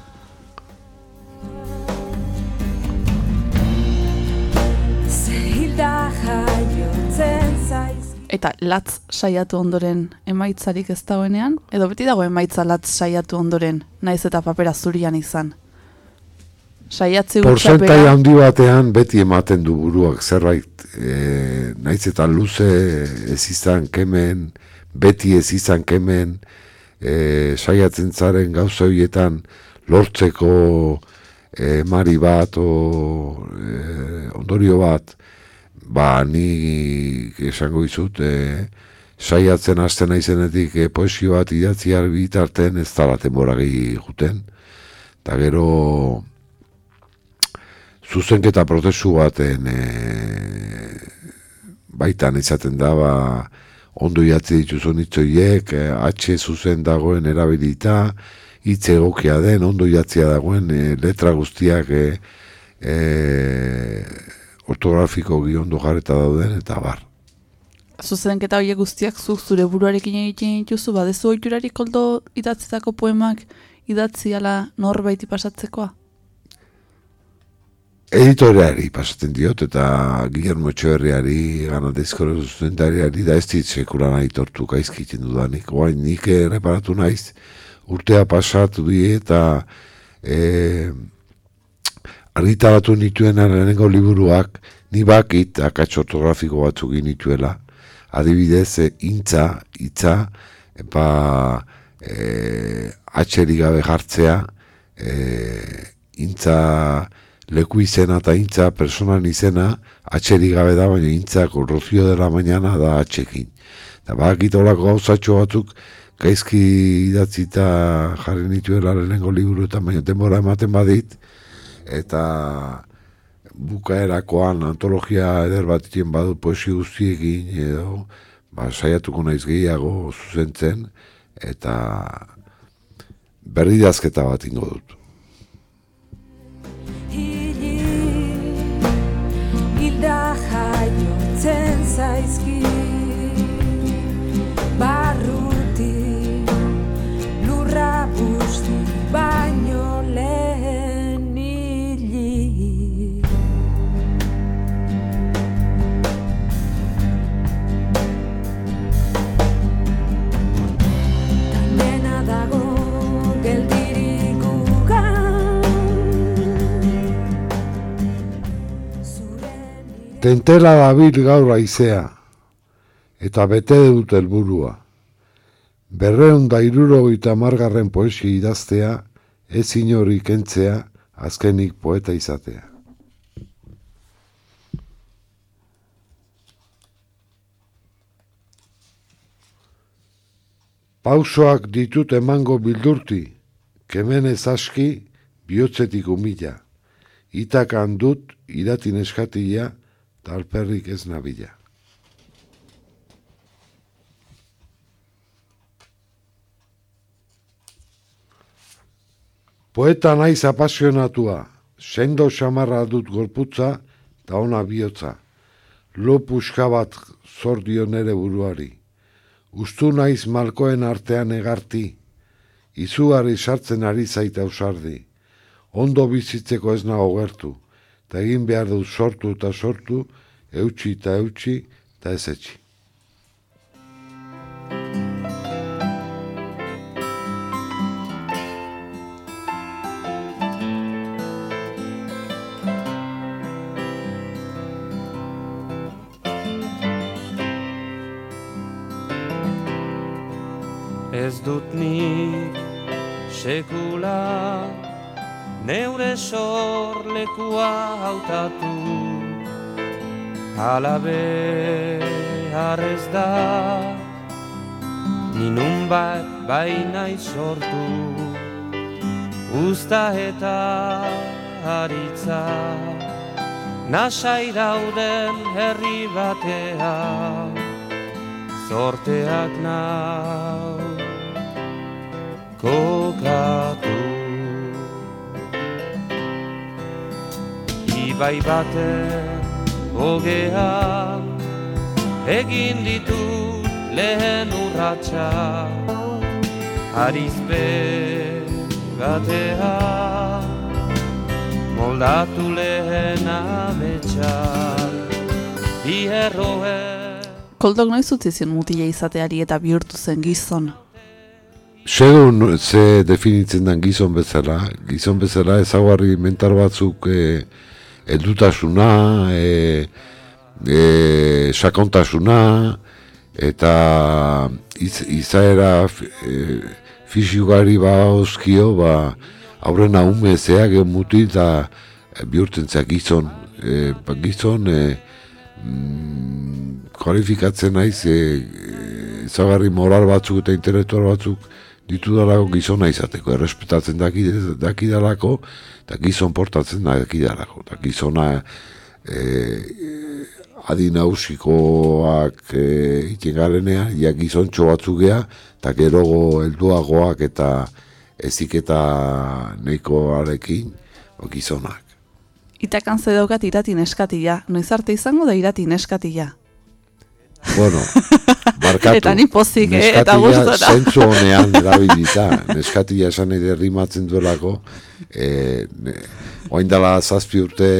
Eta latz saiatu ondoren emaitzarik ez dagoenean? Edo beti dago emaitza latz saiatu ondoren, naiz eta papera zurian izan? Saiatze Porzentai handi batean beti ematen du buruak zerbait, e, naiz eta luze ez izan kemen, beti ez izan kemen, e, saiatzen zaren gauza horietan lortzeko e, mari bat o e, ondorio bat, ba ni esango dizut e, saiatzen hasten naizenetik e, poesio bat idatzi bitarten ez dala denbora gehi juten, eta gero zuzenketa prozesu baten e, baitan izaten da ba, ondo idatzi dituzun hitzoiek, e, H zuzen dagoen erabilita, hitz egokia den, ondo idatzia dagoen e, letra guztiak e, e, ortografiko ondo jarreta dauden, eta bar. zuzenketa horiek guztiak zuk zure buruarekin egiten dituzu, badezu oiturarik koldo idatzitako poemak idatzi ala norbaiti pasatzekoa? Editoreari pasaten diot, eta Guillermo Etxeberriari, ganadezkoro zuzendariari, da ez dit sekulan aitortu gaizkiten dudanik. Oain nik eh, reparatu naiz, urtea pasatu die eta e, argitaratu nituen lehenengo liburuak, ni bakit akats ortografiko batzuk nituela. Adibidez, e, intza, itza, epa e, atxerik gabe jartzea, e, intza leku izena eta intza personan izena atxerik gabe da, baina intzak rocío de la mañana da atxekin. Eta bakit olako gauzatxo batzuk gaizki idatzita jarri nituela lehenengo liburuetan, baina denbora ematen badit, eta bukaerakoan antologia eder bat egin badu poesi guztiekin edo ba, saiatuko naiz gehiago zuzentzen eta berdidazketa bat ingo dut. Hilda jaiotzen zaizki Barruti Lurra busti Tentela dabil gaur aizea, eta bete dut helburua. Berreun da irurogeita margarren poesia idaztea, ez inori kentzea, azkenik poeta izatea. Pausoak ditut emango bildurti, kemenez aski, bihotzetik umila. Itakan dut, iratin eskatia, talperrik ez nabila. Poeta naiz apasionatua, sendo xamarra dut gorputza, eta ona bihotza. Lo puska bat zor dio nere buruari. Ustu naiz malkoen artean egarti, izugarri sartzen ari zaita ausardi. Ondo bizitzeko ez nago gertu, eta egin behar dut sortu eta sortu, eutxi eta eutxi, eta ez etxi. Ez dut nik sekula neure sorlekua hautatu. Hala behar ez da Ninun bat baina sortu. Usta eta haritza Nasai dauden herri batean Zorteak nau kokatu Ibai baten hogean Egin ditut lehen urratxa Arizpe batean Moldatu lehen ametxan Bi erroen Koldok noiz utzi zion mutila izateari eta bihurtu zen gizon. Segun ze definitzen den gizon bezala, gizon bezala ezaguarri mentar batzuk e, edutasuna, e, e, sakontasuna, eta iz, izaera e, fisikari ba oskio, ba, aurrena umezeak muti eta e, bihurtzen zea gizon, e, ba, gizon e, mm, kualifikatzen naiz e, e, moral batzuk eta intelektual batzuk ditudalako gizona izateko, errespetatzen daki, dakidalako, eta gizon portatzen dakidalako, eta gizona e, adi nausikoak e, iten garenean, ja gizontxo batzuk gea, eta gerogo helduagoak eta eziketa neikoarekin, o gizonak. Itakan ze daukat irati neskatila. Noiz arte izango da irati neskatila. Bueno, barkatu. Eta ni pozik, eh, eta gustora. Zentzu honean erabilita, neskatila esan nahi derrimatzen duelako, e, ne, oain dela zazpi urte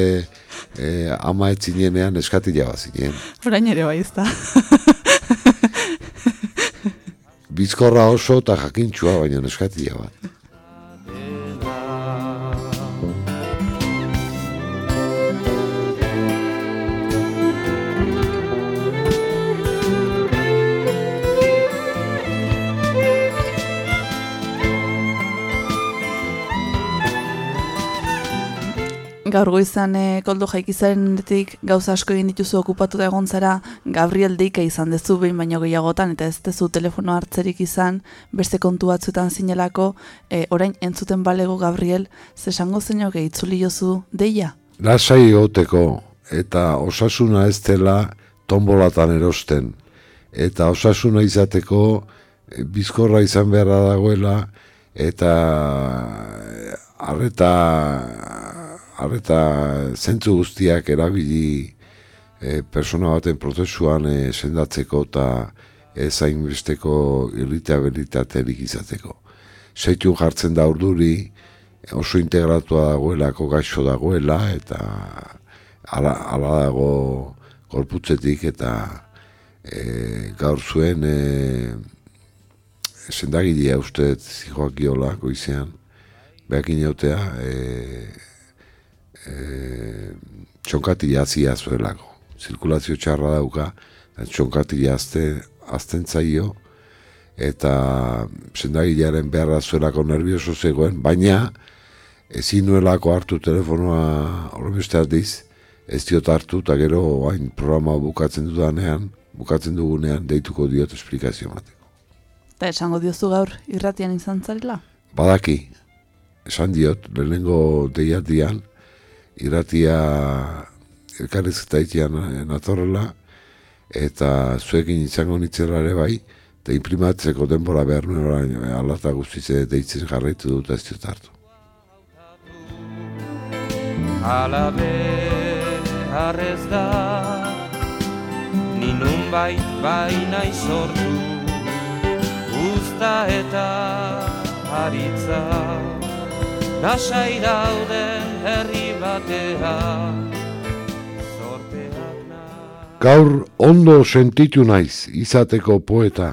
e, ama etzinenean neskatila bat zinen. Orain ere bai ezta. Bizkorra oso eta jakintxua, baina neskatila bat. Gaur goizan e, koldo jaikizarenetik gauza asko egin dituzu okupatuta egon zara, Gabriel deika izan dezu behin baino gehiagotan, eta ez dezu telefono hartzerik izan, beste kontu batzuetan zinelako, e, orain entzuten balego Gabriel, zesango zeinoke itzuli jozu deia? Lasai egoteko eta osasuna ez dela tombolatan erosten. Eta osasuna izateko bizkorra izan beharra dagoela eta eh, arreta, arreta zentzu guztiak erabili e, persona baten prozesuan e, sendatzeko eta ez hainbesteko irritabilitaterik izateko. Seitu jartzen da urduri, oso integratua dagoelako gaixo dagoela eta ala, ala dago korputzetik eta e, gaur zuen e, sendagilea uste zijoak giola goizean behakin jautea e, e, txonkatila azia zuelako zirkulazio txarra dauka eta txonkatila azte, azten zaio eta sendagilearen beharra zuelako nervioso zegoen, baina ezin nuelako hartu telefonoa horremeste aldiz, ez diot hartu, eta gero hain programa bukatzen dudanean, bukatzen dugunean, deituko diot esplikazio mateko. Eta esango diozu gaur irratian izan zarela? Badaki, esan diot, lehenengo deiatian, irratia elkarrezketa itian natorrela, eta zuekin izango nitzela ere bai, eta imprimatzeko denbora behar nuen orain, alata guztize deitzen jarraitu dut ez diot hartu. Ala behar ez da Ninun bai baina sortu Usta eta haritza Nasai dauden herri Gaur ondo sentitu naiz izateko poeta,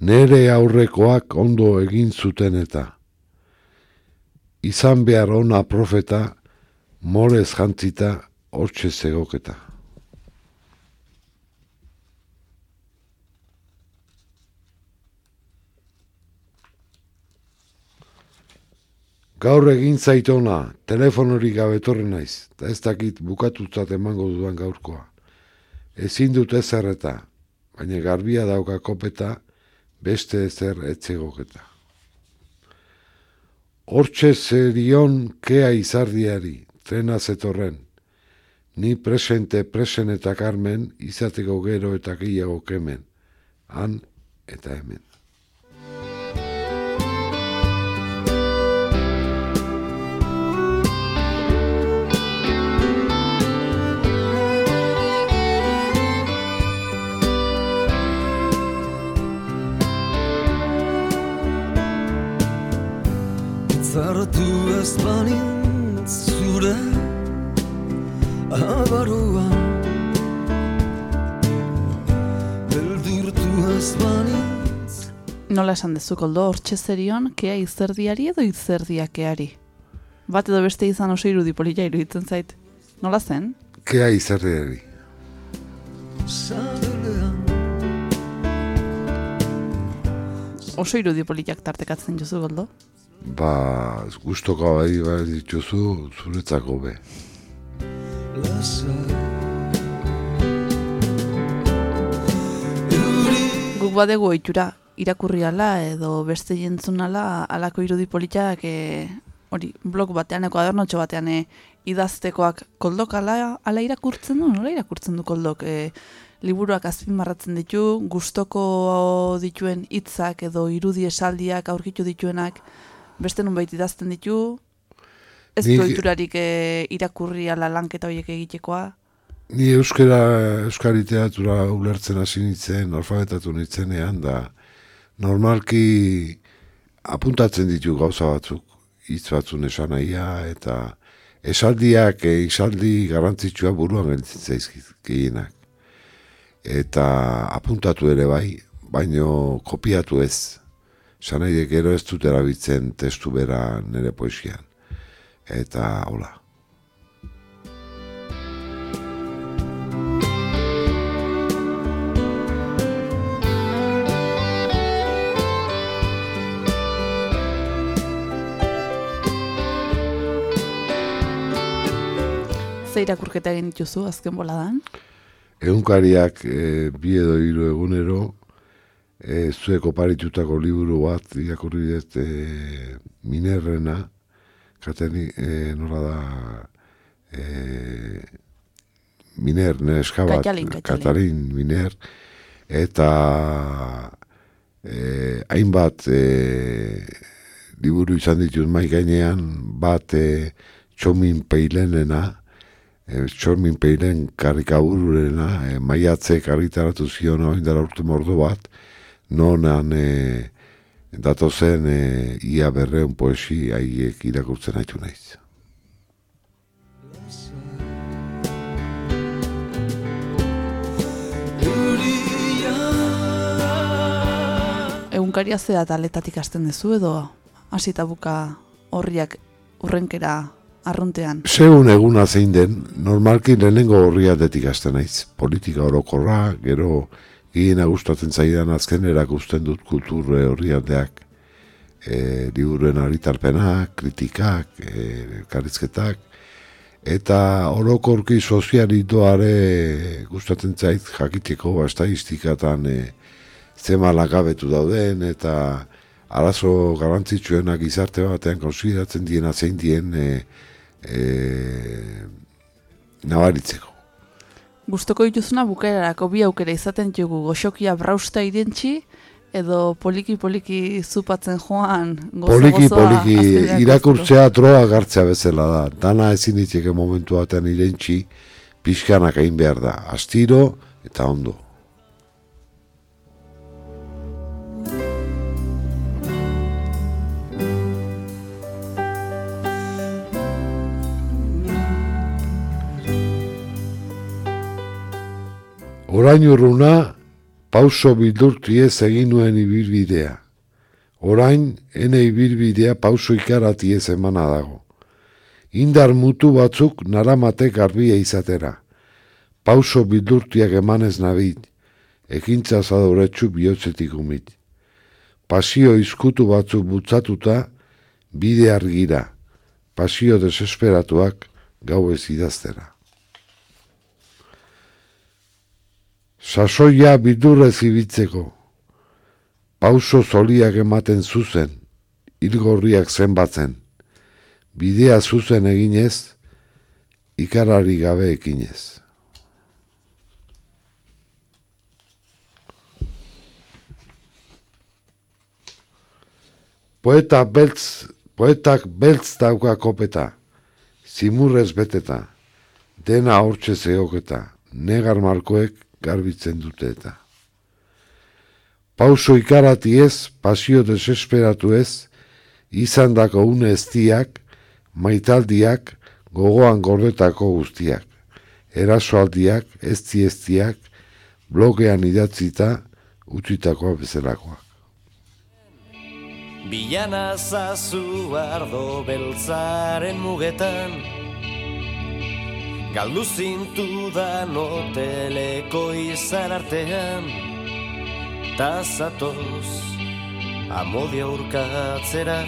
nere aurrekoak ondo egin zuten eta. Izan behar ona profeta, morez jantzita, hortxe zegoketa. Gaur egin zaitona, telefonorik gabe etorri naiz, eta ez dakit bukatutzat emango dudan gaurkoa. Ezin dut ezer eta, baina garbia dauka kopeta, beste ezer etzegoketa. Hortxe zerion kea izardiari, trena zetorren, ni presente presen eta karmen, izateko gero eta gehiago kemen, han eta hemen. Zartu ez banintz zure abaruan Beldurtu ez banintz Nola esan dezu koldo, hortxe zerion, kea izerdiari edo izerdiakeari? Bat edo beste izan oso irudi polita iruditzen zait. Nola zen? Kea. Sabelean Oso irudi politak tartekatzen jozu goldo? Ba, gustoko bai bai dituzu zuretzako be. Guk badegu ohitura irakurri ala edo beste jentzun ala alako irudi politak e, hori blog batean eko adernotxo batean e, idaztekoak koldok ala, ala irakurtzen du, nola irakurtzen du koldok? E, liburuak azpimarratzen ditu, gustoko dituen hitzak edo irudi esaldiak aurkitu dituenak beste nunbait idazten ditu, ez Nik- ohiturarik e, irakurri ala lanketa horiek egitekoa. Ni euskara, euskari literatura ulertzen hasi nintzen, alfabetatu nintzenean, da normalki apuntatzen ditu gauza batzuk, hitz batzun esan nahia, eta esaldiak, esaldi garrantzitsua buruan gelditzen zaizkit, gehienak. Eta apuntatu ere bai, baino kopiatu ez. Sanaidek gero ez dut erabiltzen testu bera nire poesian. Eta hola. Ze irakurketa egin dituzu azken boladan? Egunkariak e, bi edo hiru egunero e, zuek oparitutako liburu bat irakurri dut e, Minerrena. Kateni e, nola da e, Miner, neska bat Katalin, Katalin. Katalin Miner. Eta e, hainbat e, liburu izan ditut mai gainean. Bat e, txomin peilenena. E, txomin peilen karikabururena e, maiatzek argitaratu zion hori dara urte mordo bat nonan e, datozen e, ia berreun poesi haiek irakurtzen haitu naiz. Egunkaria ze ataletatik hasten duzu edo hasita buka horriak urrenkera arruntean. Segun eguna zein den, normalki lehenengo horria detik hasten naiz. Politika orokorra, gero gehiena gustatzen zaidan azken erakusten dut kultur horrialdeak. E, liburuen aritarpenak, kritikak, e, karizketak, eta orokorki sozialitoare gustatzen zait jakiteko ba, estadistikatan e, zema lagabetu dauden, eta arazo garrantzitsuenak gizarte batean konsideratzen diena zein dien e, e, nabaritzeko. Gustoko dituzuna bukaerarako bi aukera izaten dugu goxokia brausta irentzi edo poliki-poliki zupatzen joan gozo Poliki, poliki, azkenean irakurtzea droa gartzea bezala da. Dana ezin ditzeke momentu batean irentxi, pixkanak egin behar da. Astiro eta ondo. Orain urruna, pauso bildurtiez egin nuen ibilbidea. Orain, ene ibilbidea pauso ikaratiez emana dago. Indar mutu batzuk naramate garbia izatera. Pauso bildurtiak emanez nabit, ekintza zadoretsu bihotzetik umit. Pasio izkutu batzuk butzatuta, bide argira. Pasio desesperatuak gau ez idaztera. Sasoia bidurrez ibitzeko. Pauso zoliak ematen zuzen, hilgorriak zenbatzen. Bidea zuzen eginez, ikarari gabe ekinez. Poeta beltz, poetak beltz dauka kopeta, zimurrez beteta, dena hortxe zeoketa, negar markoek garbitzen dute eta. Pauso ikarati ez, pasio desesperatu ez, izan dako une eztiak, maitaldiak, gogoan gordetako guztiak, erasoaldiak, ezti eztiak, blogean idatzita, utzitakoa bezalakoak. Bilana zazu ardo beltzaren mugetan Galdu zintudan hoteleko izan artean Ta zatoz amodia urkatzera.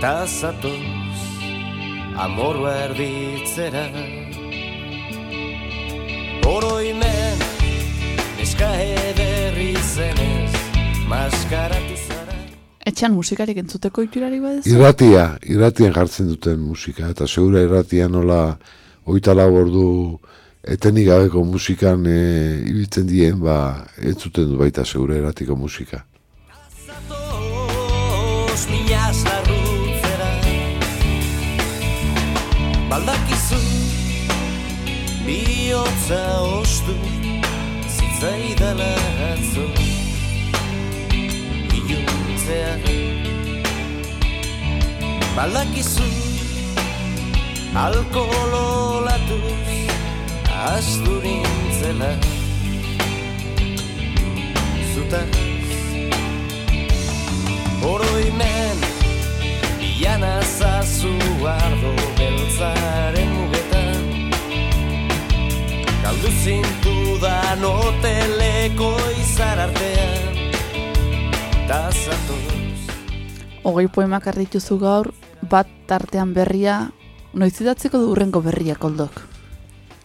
Ta zatoz amorua erditzera. Oroimen neska ederri zenez Maskaratu zara Etxean musikarik entzuteko iturari badezu? Irratia, irratian jartzen duten musika, eta segura irratia nola oita lau ordu etenik gabeko musikan e, ibiltzen dien, ba, entzuten du baita segura irratiko musika. Zatoz minaz larrutzera Baldakizu bihotza ostu Zitzaidala atzo Iluntzea Baldakizu alkoholatuz Asturintzela Zutaz Oroimen Iana zazu ardo beltzaren mugetan. Galdu zintudan hoteleko izar artean Ta zatoz Hogei poemak dituzu gaur, bat tartean berria, noiz idatzeko du hurrengo berria koldok.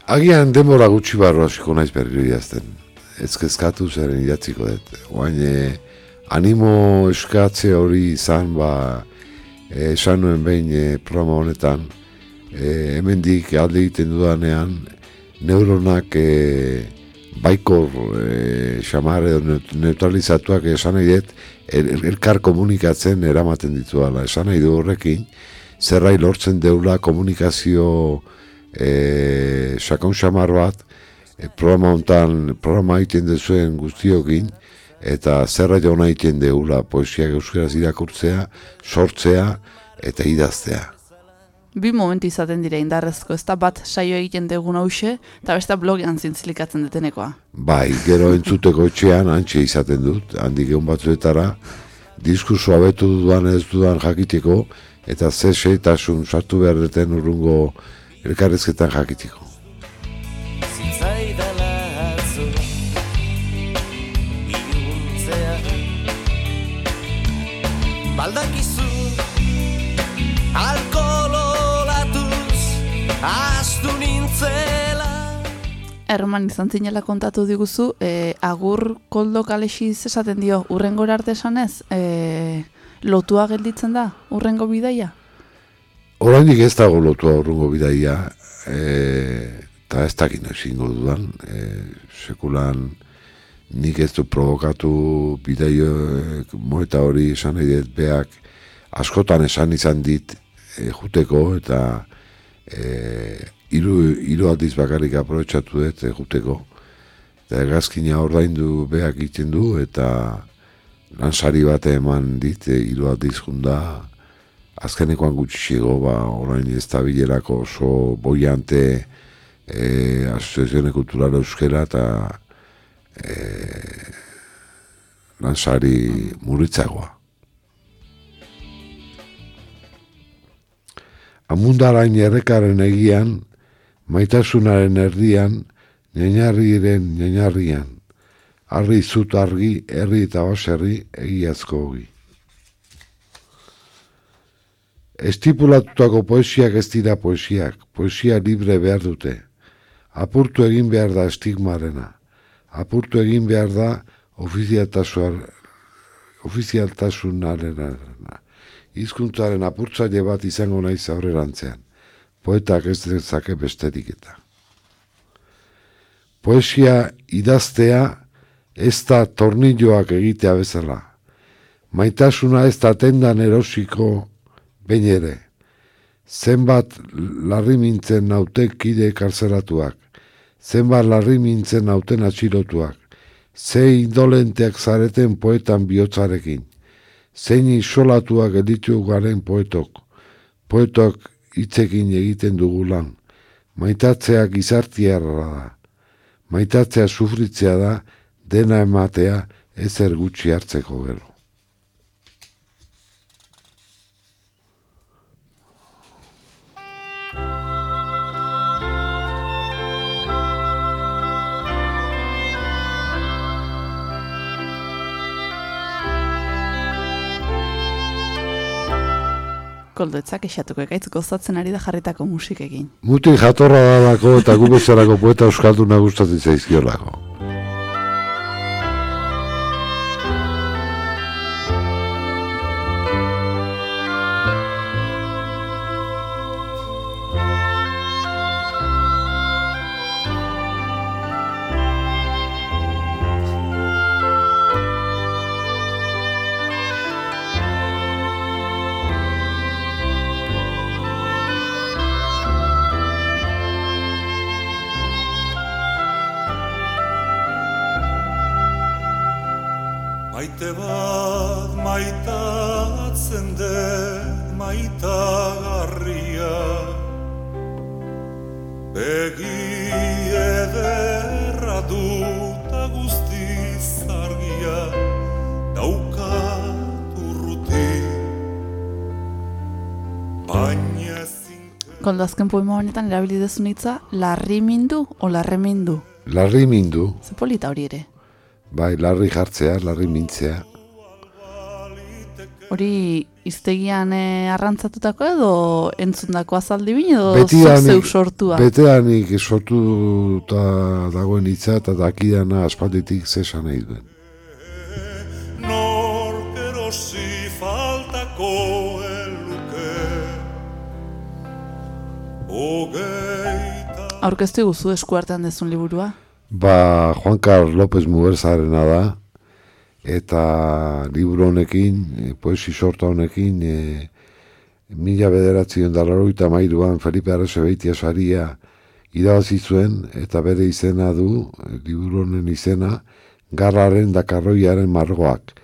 Agian denbora gutxi barro hasiko naiz berriro idazten. Ez kezkatu zeren idatziko dut. Oain, e, animo eskatze hori izan, ba, e, esan nuen behin e, programa honetan, e, hemendik alde egiten dudanean, neuronak e, baikor e, xamar edo neut- neutralizatuak esan nahi dut, el, el- elkar komunikatzen eramaten dituala. Esan nahi du horrekin, zerrai lortzen deula komunikazio e, sakon xamar bat, e, programa hontan, programa egiten dezuen guztiokin, eta zerra jona egiten deula poesiak euskaraz irakurtzea, sortzea eta idaztea. Bi momentu izaten dira indarrezko, ez da bat saio egiten dugun hause, eta beste blogean zintzilikatzen detenekoa. Bai, gero entzuteko etxean, antxe izaten dut, handik egun batzuetara, diskurso abetu dudan ez dudan jakiteko, eta ze seitasun sartu behar duten urrungo elkarrezketan jakiteko. Erman izan zinela kontatu diguzu, e, agur koldo kalexiz esaten dio, urrengo arte esanez, e, lotua gelditzen da, urrengo bidaia? Oraindik ez dago lotua urrungo bidaia, e, eta ez dakit noiz ingo dudan, e, sekulan nik ez du provokatu bidaio moeta hori esan nahi dut beak askotan esan izan dit e, juteko eta e, hiru hiru aldiz bakarrik aprobetxatu dut e, juteko eta egazkina ordaindu beak egiten du eta lansari bat eman dit e, hiru aldiz junda azkenekoan gutxiego ba orain ez da bilerako oso boiante e, Asociazione Kulturale Euskera eta e, lansari muritzagoa. Amundarain errekaren egian, maitasunaren erdian, Nienarriren nienarrian, arri zut argi, herri eta baserri egiazko hogi. Estipulatutako poesiak ez dira poesiak, poesia libre behar dute. Apurtu egin behar da estigmarena. Apurtu egin behar da ofizialtasunarena. Hizkuntzaren apurtzaile bat izango naiz aurrerantzean. Poetak ez dezake besterik eta. Poesia idaztea ez da tornilloak egitea bezala. Maitasuna ez da tendan erosiko behin ere. Zenbat larri mintzen naute kide karzeratuak. Zenbat larri mintzen nauten atxilotuak. Ze indolenteak zareten poetan bihotzarekin. Zein isolatuak editu garen poetok. Poetok hitzekin egiten dugu lan. Maitatzea gizartiarra da. Maitatzea sufritzea da, dena ematea ezer gutxi hartzeko gero. Koldoetzak esatuko ekaitz gozatzen ari da jarritako musikekin. Mutin jatorra dalako eta gu bezalako poeta euskalduna gustatzen zaizkiolako. Honetan erabili dezun hitza larrimindu o larremindu. Larri mindu, Ze polita hori ere. bai, larri jartzea, larri mintzea. Hori iztegian eh, arrantzatutako edo entzundako azaldi bine edo zeu sortua. Beteanik sortuta dagoen hitza eta dakidana aspalditik zesan nahi duen. Aurkeztu guzu eskuartean dezun liburua. Ba, Juan Carlos López Mugerzarena da, eta liburu honekin, e, poesi sorta honekin, e, mila bederatzion dalaroita mairuan Felipe Arrezebeitia saria irabazi zuen, eta bere izena du, e, liburu honen izena, garraren da karroiaren margoak.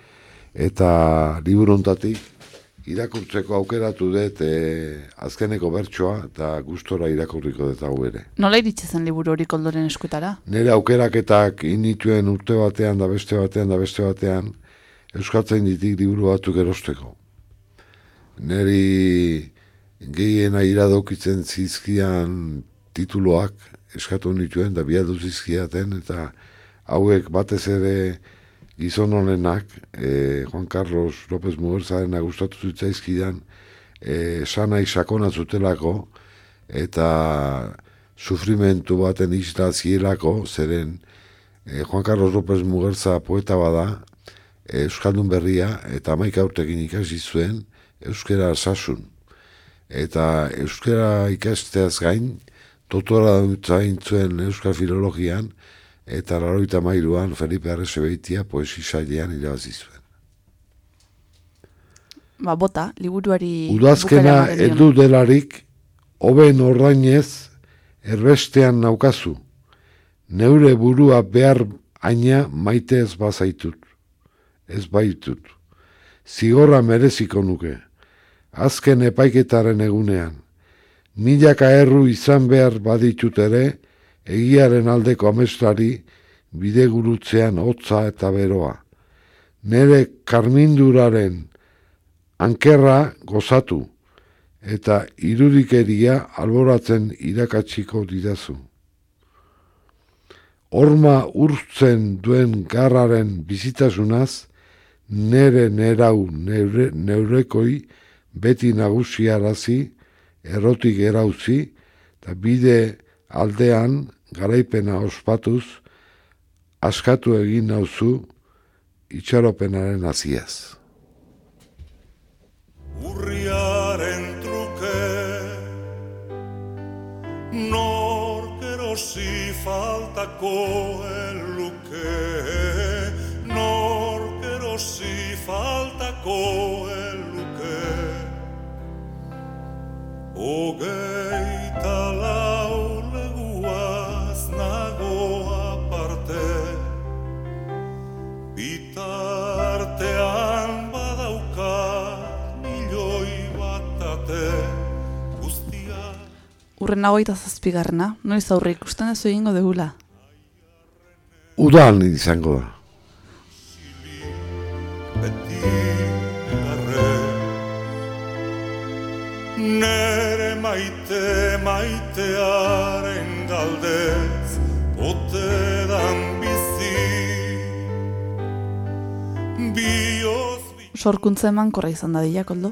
Eta liburu hontatik, irakurtzeko aukeratu dut e, azkeneko bertsoa, eta gustora irakurriko dut hau ere. Nola iritsi zen liburu hori koldoren eskuetara? Nire aukeraketak inituen urte batean da beste batean da beste batean euskatzen ditik liburu batzuk erosteko. Neri gehiena iradokitzen zizkian tituloak eskatu nituen da biatu zizkiaten eta hauek batez ere gizon honenak, e, Juan Carlos López Mugerzarena gustatu zitzaizkidan, e, sanai sakona zutelako eta sufrimentu baten isla zielako, zeren e, Juan Carlos López Mugerza poeta bada, e, Euskaldun berria, eta amaika urtekin ikasi zuen, Euskera sasun. Eta Euskara ikasteaz gain, totora dutzain zuen Euskal Filologian, eta laroita mairuan Felipe Arrezebeitia poesi sailean irabazi zuen. Ba, bota, liburuari... Udazkena heldu delarik, hoben ordainez, erbestean naukazu. Neure burua behar aina maite ez bazaitut. Ez baitut. Zigorra mereziko nuke. Azken epaiketaren egunean. Milaka erru izan behar baditut ere, egiaren aldeko ameslari bidegurutzean hotza eta beroa. Nere karminduraren ankerra gozatu eta irudikeria alboratzen irakatsiko didazu. Horma urtzen duen garraren bizitasunaz, nere nerau neure, neurekoi beti nagusiarazi, errotik erauzi, eta bide aldean garaipena ospatuz, askatu egin nauzu itxaropenaren aziaz. urriaren truke Nork erosi faltako eluke Nork erosi faltako eluke Hogeita lau Bitartean badaukat milioi bat ate guztia Urren hogeita zazpigarrena, noiz aurre ikusten ez egingo degula. Udan izango da. beti Nere maite maitearen galdez Otedan bizi Sorkuntza eman korra izan da dila, koldo.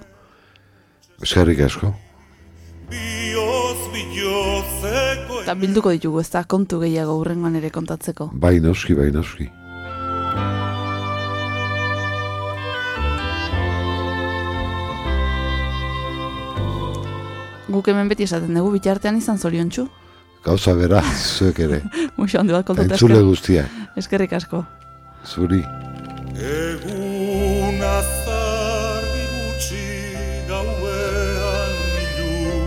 Eskerrik asko. Eta bilduko ditugu ez da kontu gehiago urrengoan ere kontatzeko. Bai noski, bai noski. Guk hemen beti esaten dugu bitartean izan zoriontsu. Gauza bera, zuek ere. Muxo handi bat eta Entzule guztiak, eskerrik asko. zuri. Egun azargi gutxi gauean ilu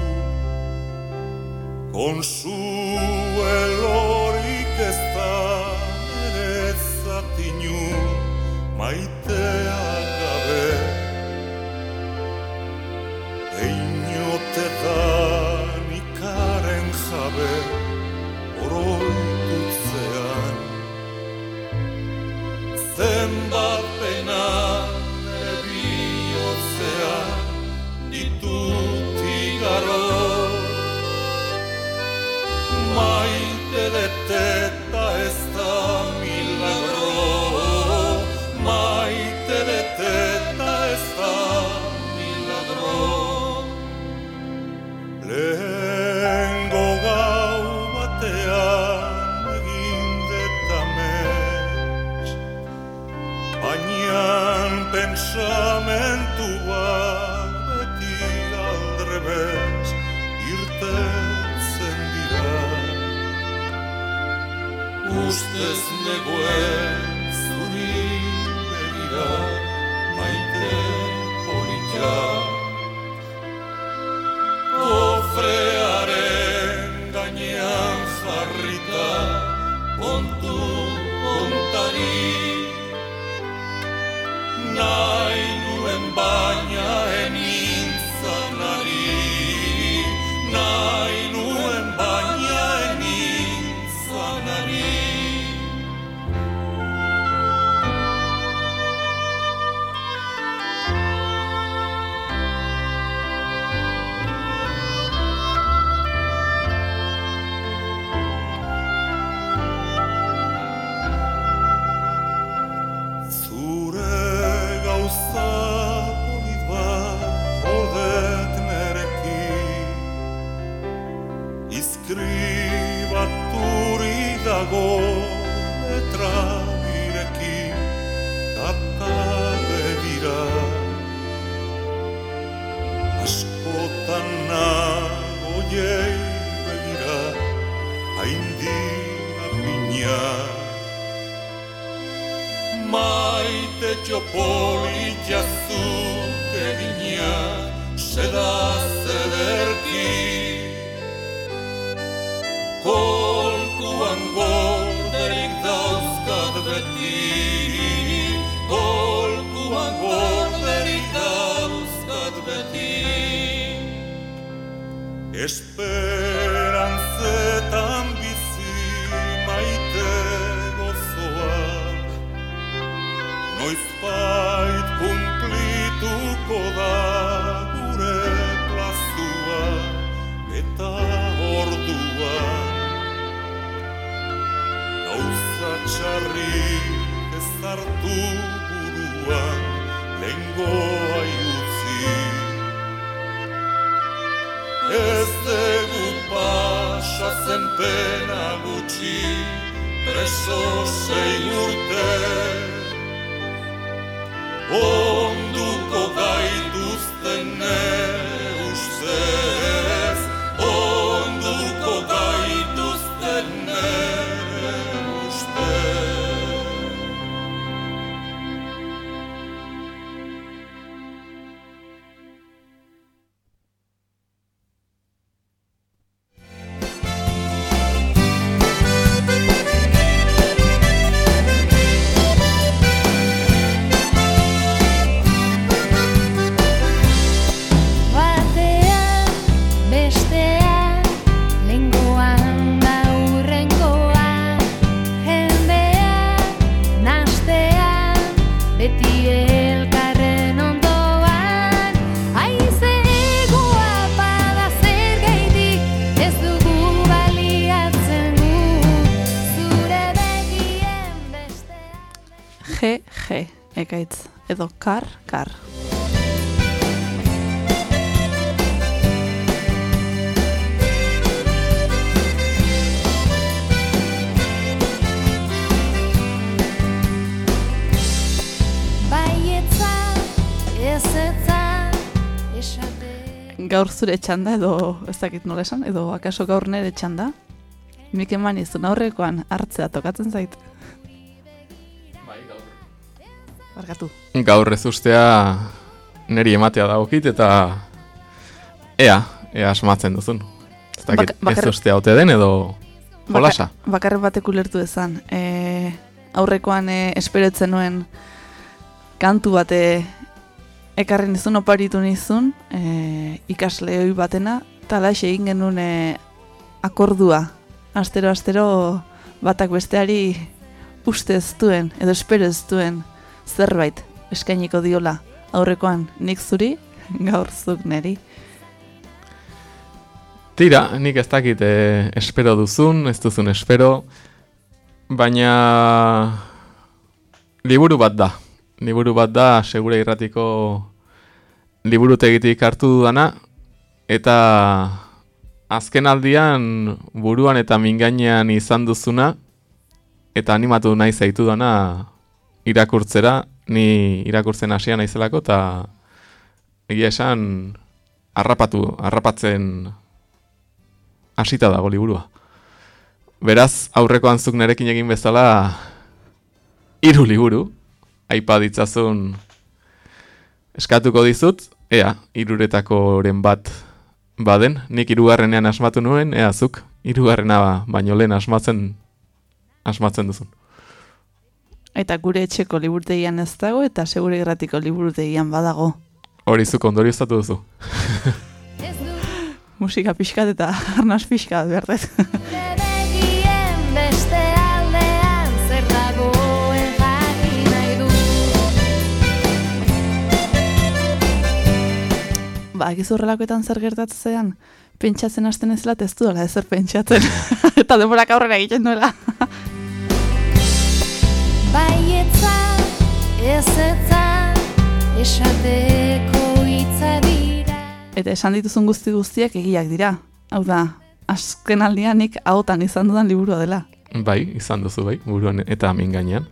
Konsuelorik Askotan nagoiei begira Haindira pinak Maite txopolitia zuk egina Seda zederki Kolkuan gorderik txarri ez hartu buruan lehengoa utzi. Ez dugu pasatzen pena gutxi, preso zein urte. Onduko gaituzten edo kar, kar. Gaur zure txanda edo ez dakit nola esan, edo akaso gaur nire txanda. Nik eman izun aurrekoan hartzea tokatzen zait. Barkatu. Gaur ez ustea neri ematea dagokit eta ea, ea asmatzen duzun. Ez dakit, Bak- bakar- ez ustea ote den edo jolasa. Baka, bakarren batek ulertu ezan. E, aurrekoan e, esperetzen nuen kantu bate ekarri nizun, oparitu nizun, e, ikasle batena, eta laxe egin genuen e, akordua. Astero, astero, batak besteari uste duen, edo espero duen zerbait eskainiko diola. Aurrekoan nik zuri, gaur zuk neri. Tira, nik ez dakit eh, espero duzun, ez duzun espero, baina liburu bat da. Liburu bat da, segure irratiko liburutegitik hartu dudana, eta azken aldian buruan eta mingainean izan duzuna, eta animatu nahi zaitu dana irakurtzera, ni irakurtzen hasia naizelako, eta egia esan harrapatu, harrapatzen hasita dago liburua. Beraz, aurrekoan zuk nerekin egin bezala hiru liburu, aipa ditzazun eskatuko dizut, ea, hiruretakoren bat baden, nik hirugarrenean asmatu nuen, ea zuk hirugarrena baino lehen asmatzen asmatzen duzun. Eta gure etxeko liburutegian ez dago, eta segure irratiko liburutegian badago. Hori zuk ondorioztatu duzu. Ez du Musika pixkat eta arnaz pixkat berdez. ba, egizu horrelakoetan zer gertatzean, pentsatzen hasten ez ez duela ezer pentsatzen. eta denborak aurrera egiten duela. Ezetza, esateko hitza dira Eta esan dituzun guzti guztiak egiak dira. Hau da, azken aldian nik ahotan izan dudan liburua dela. Bai, izan duzu bai, buruan eta min gainean.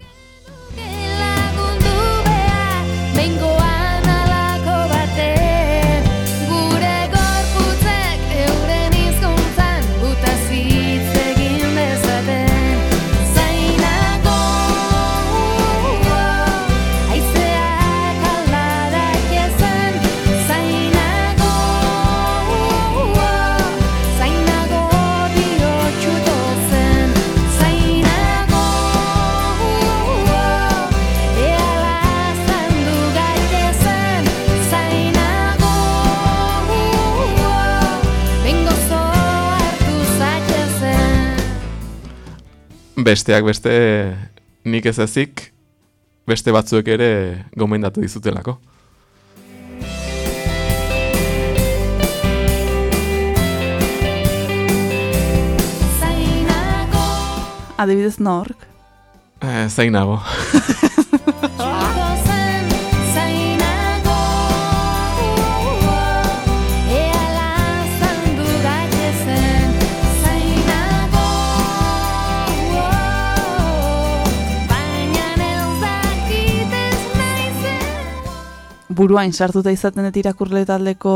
Besteak beste nik ez ezik, beste batzuek ere gomendatu dizutelako. Zainago Adibidez nork, Eh, zein buruain sartuta izaten dut irakurle taldeko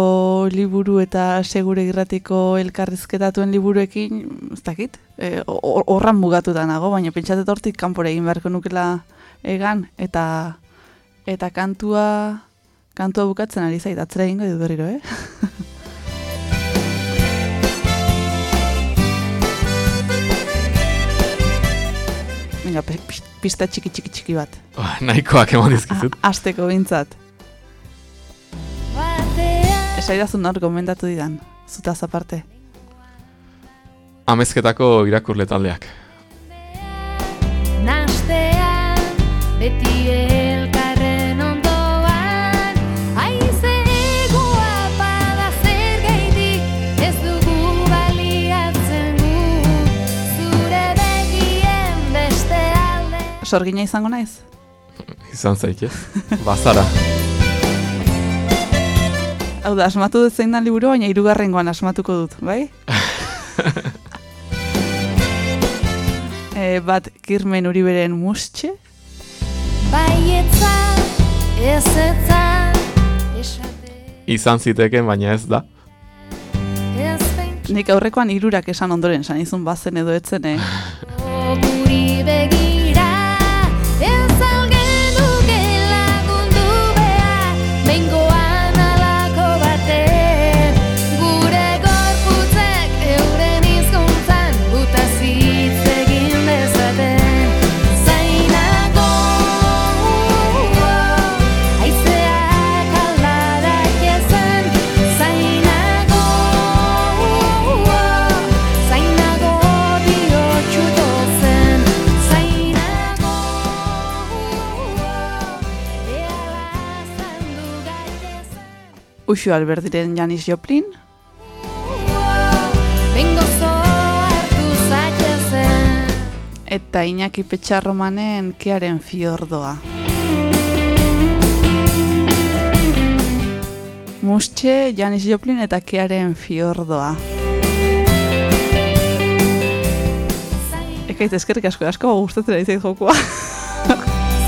liburu eta segure irratiko elkarrizketatuen liburuekin, ez dakit, e, hor- horran mugatuta nago, baina pentsatet hortik kanpora egin beharko nukela egan, eta eta kantua kantua bukatzen ari zait, atzera egingo dut berriro, eh? Venga, pi- pi- pista txiki txiki txiki bat. Oh, nahikoak eman dizkizut. Asteko bintzat. Esaidazu nor gomendatu didan, zutaz aparte. Amezketako irakurle taldeak. Nastean, beti elkarren ondoan Aize egoa bada zer gaitik Ez dugu baliatzen gu Zure begien beste alde Sorgina izango naiz? Izan zaitez. Bazara. Hau da, asmatu dut zein da liburu, baina hirugarrengoan asmatuko dut, bai? e, bat Kirmen Uriberen mustxe, Baietza, ezetza Esate, Izan ziteken, baina ez da. nik aurrekoan hirurak esan ondoren, san izun bazen edo etzen, eh? Uxu Alberdiren Janis Joplin, eta Iñaki Petxarromanen Kearen Fiordoa. Mustxe, Janis Joplin eta Kearen Fiordoa. Ekait eskerrik asko asko gustatzen ari zait jokua.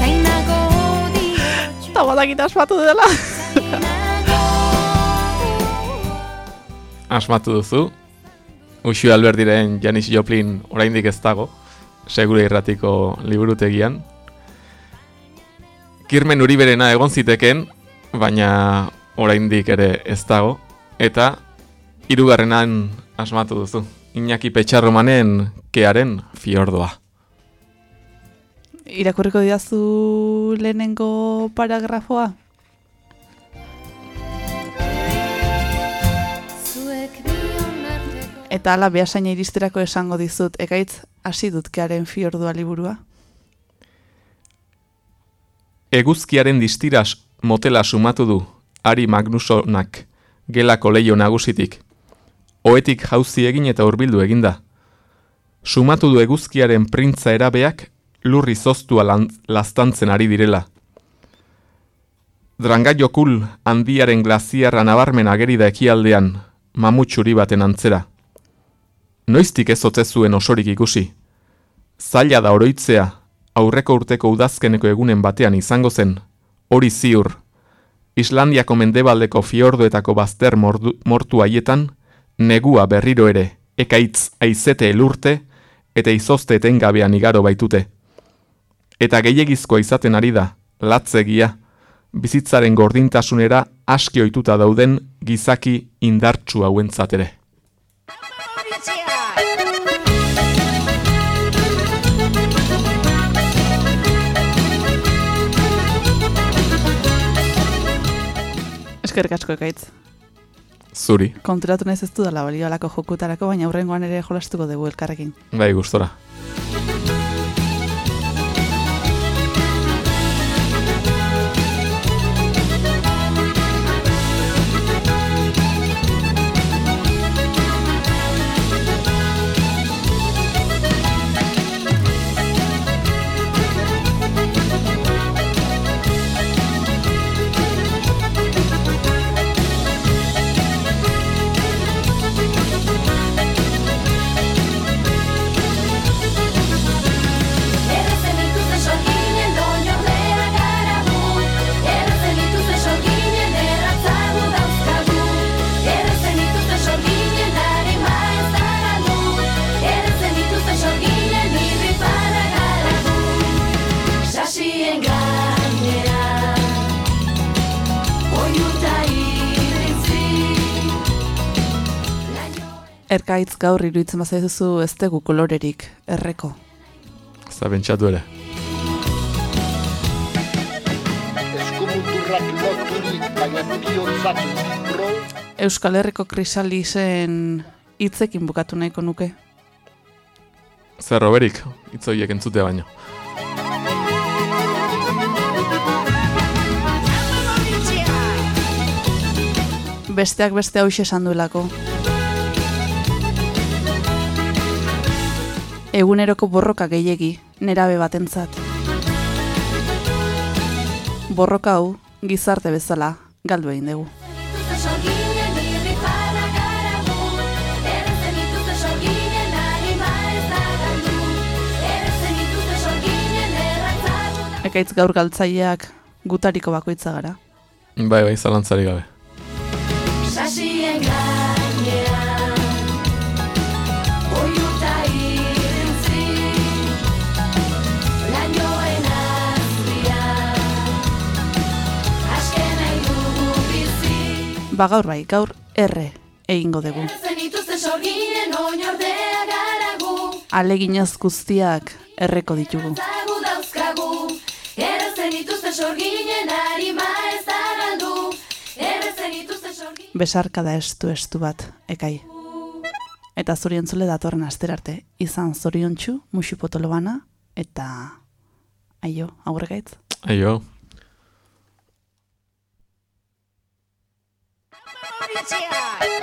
Zainago Eta badakit asmatu dela. Asmatu duzu. Uxu Alberdiren Janis Joplin oraindik ez dago. Segure irratiko liburutegian. Kirmen Uriberena egon ziteken, baina oraindik ere ez dago. Eta hirugarrenan asmatu duzu. Iñaki Petxarromanen kearen fiordoa. Irakurriko didazu lehenengo paragrafoa? Eta ala behasaina iristerako esango dizut, ekaitz hasi dut kearen fiordua liburua. Eguzkiaren distiras motela sumatu du Ari Magnusonak gelako leio nagusitik. Oetik jauzi egin eta hurbildu eginda. Sumatu du eguzkiaren printza erabeak lurri zoztua lan, laztantzen ari direla. Drangaiokul handiaren glaziarra nabarmen ageri da ekialdean, mamutxuri baten antzera. Noiztik ez ote zuen osorik ikusi. Zaila da oroitzea, aurreko urteko udazkeneko egunen batean izango zen, hori ziur. Islandiako mendebaldeko fiordoetako bazter mordu, mortu haietan, negua berriro ere, ekaitz aizete elurte, eta izozte etengabean igaro baitute. Eta gehiegizkoa izaten ari da, latzegia, bizitzaren gordintasunera aski ohituta dauden gizaki indartsu hauentzat ere. Eskerrik asko ekaitz. Zuri, Konturatu naiz ez dudala balioalako jokutarako, baina hurrengoan ere jolastuko dugu elkarrekin. bai gustora. Erkaitz gaur iruditzen bazaizu ez dugu kolorerik erreko. Ez da bentsatu ere. Euskal Herriko krisalisen hitzekin bukatu nahiko nuke. Zer roberik, hitz horiek entzutea baino. Besteak beste hau esan duelako. Eguneroko borroka gehiegi, nerabe batentzat. Borroka hau, gizarte bezala, galdu egin dugu. Ekaitz gaur galtzaileak gutariko bakoitza gara. Bai, bai, zalantzari gabe. Ba gaur bai, gaur erre egingo dugu. Aleginez guztiak erreko ditugu. Ez da estu estu bat, ekai. Eta zoriontzule datorren asterarte, izan zoriontsu, musu potolo bana, eta aio, aurregaitz. Aio. Yeah.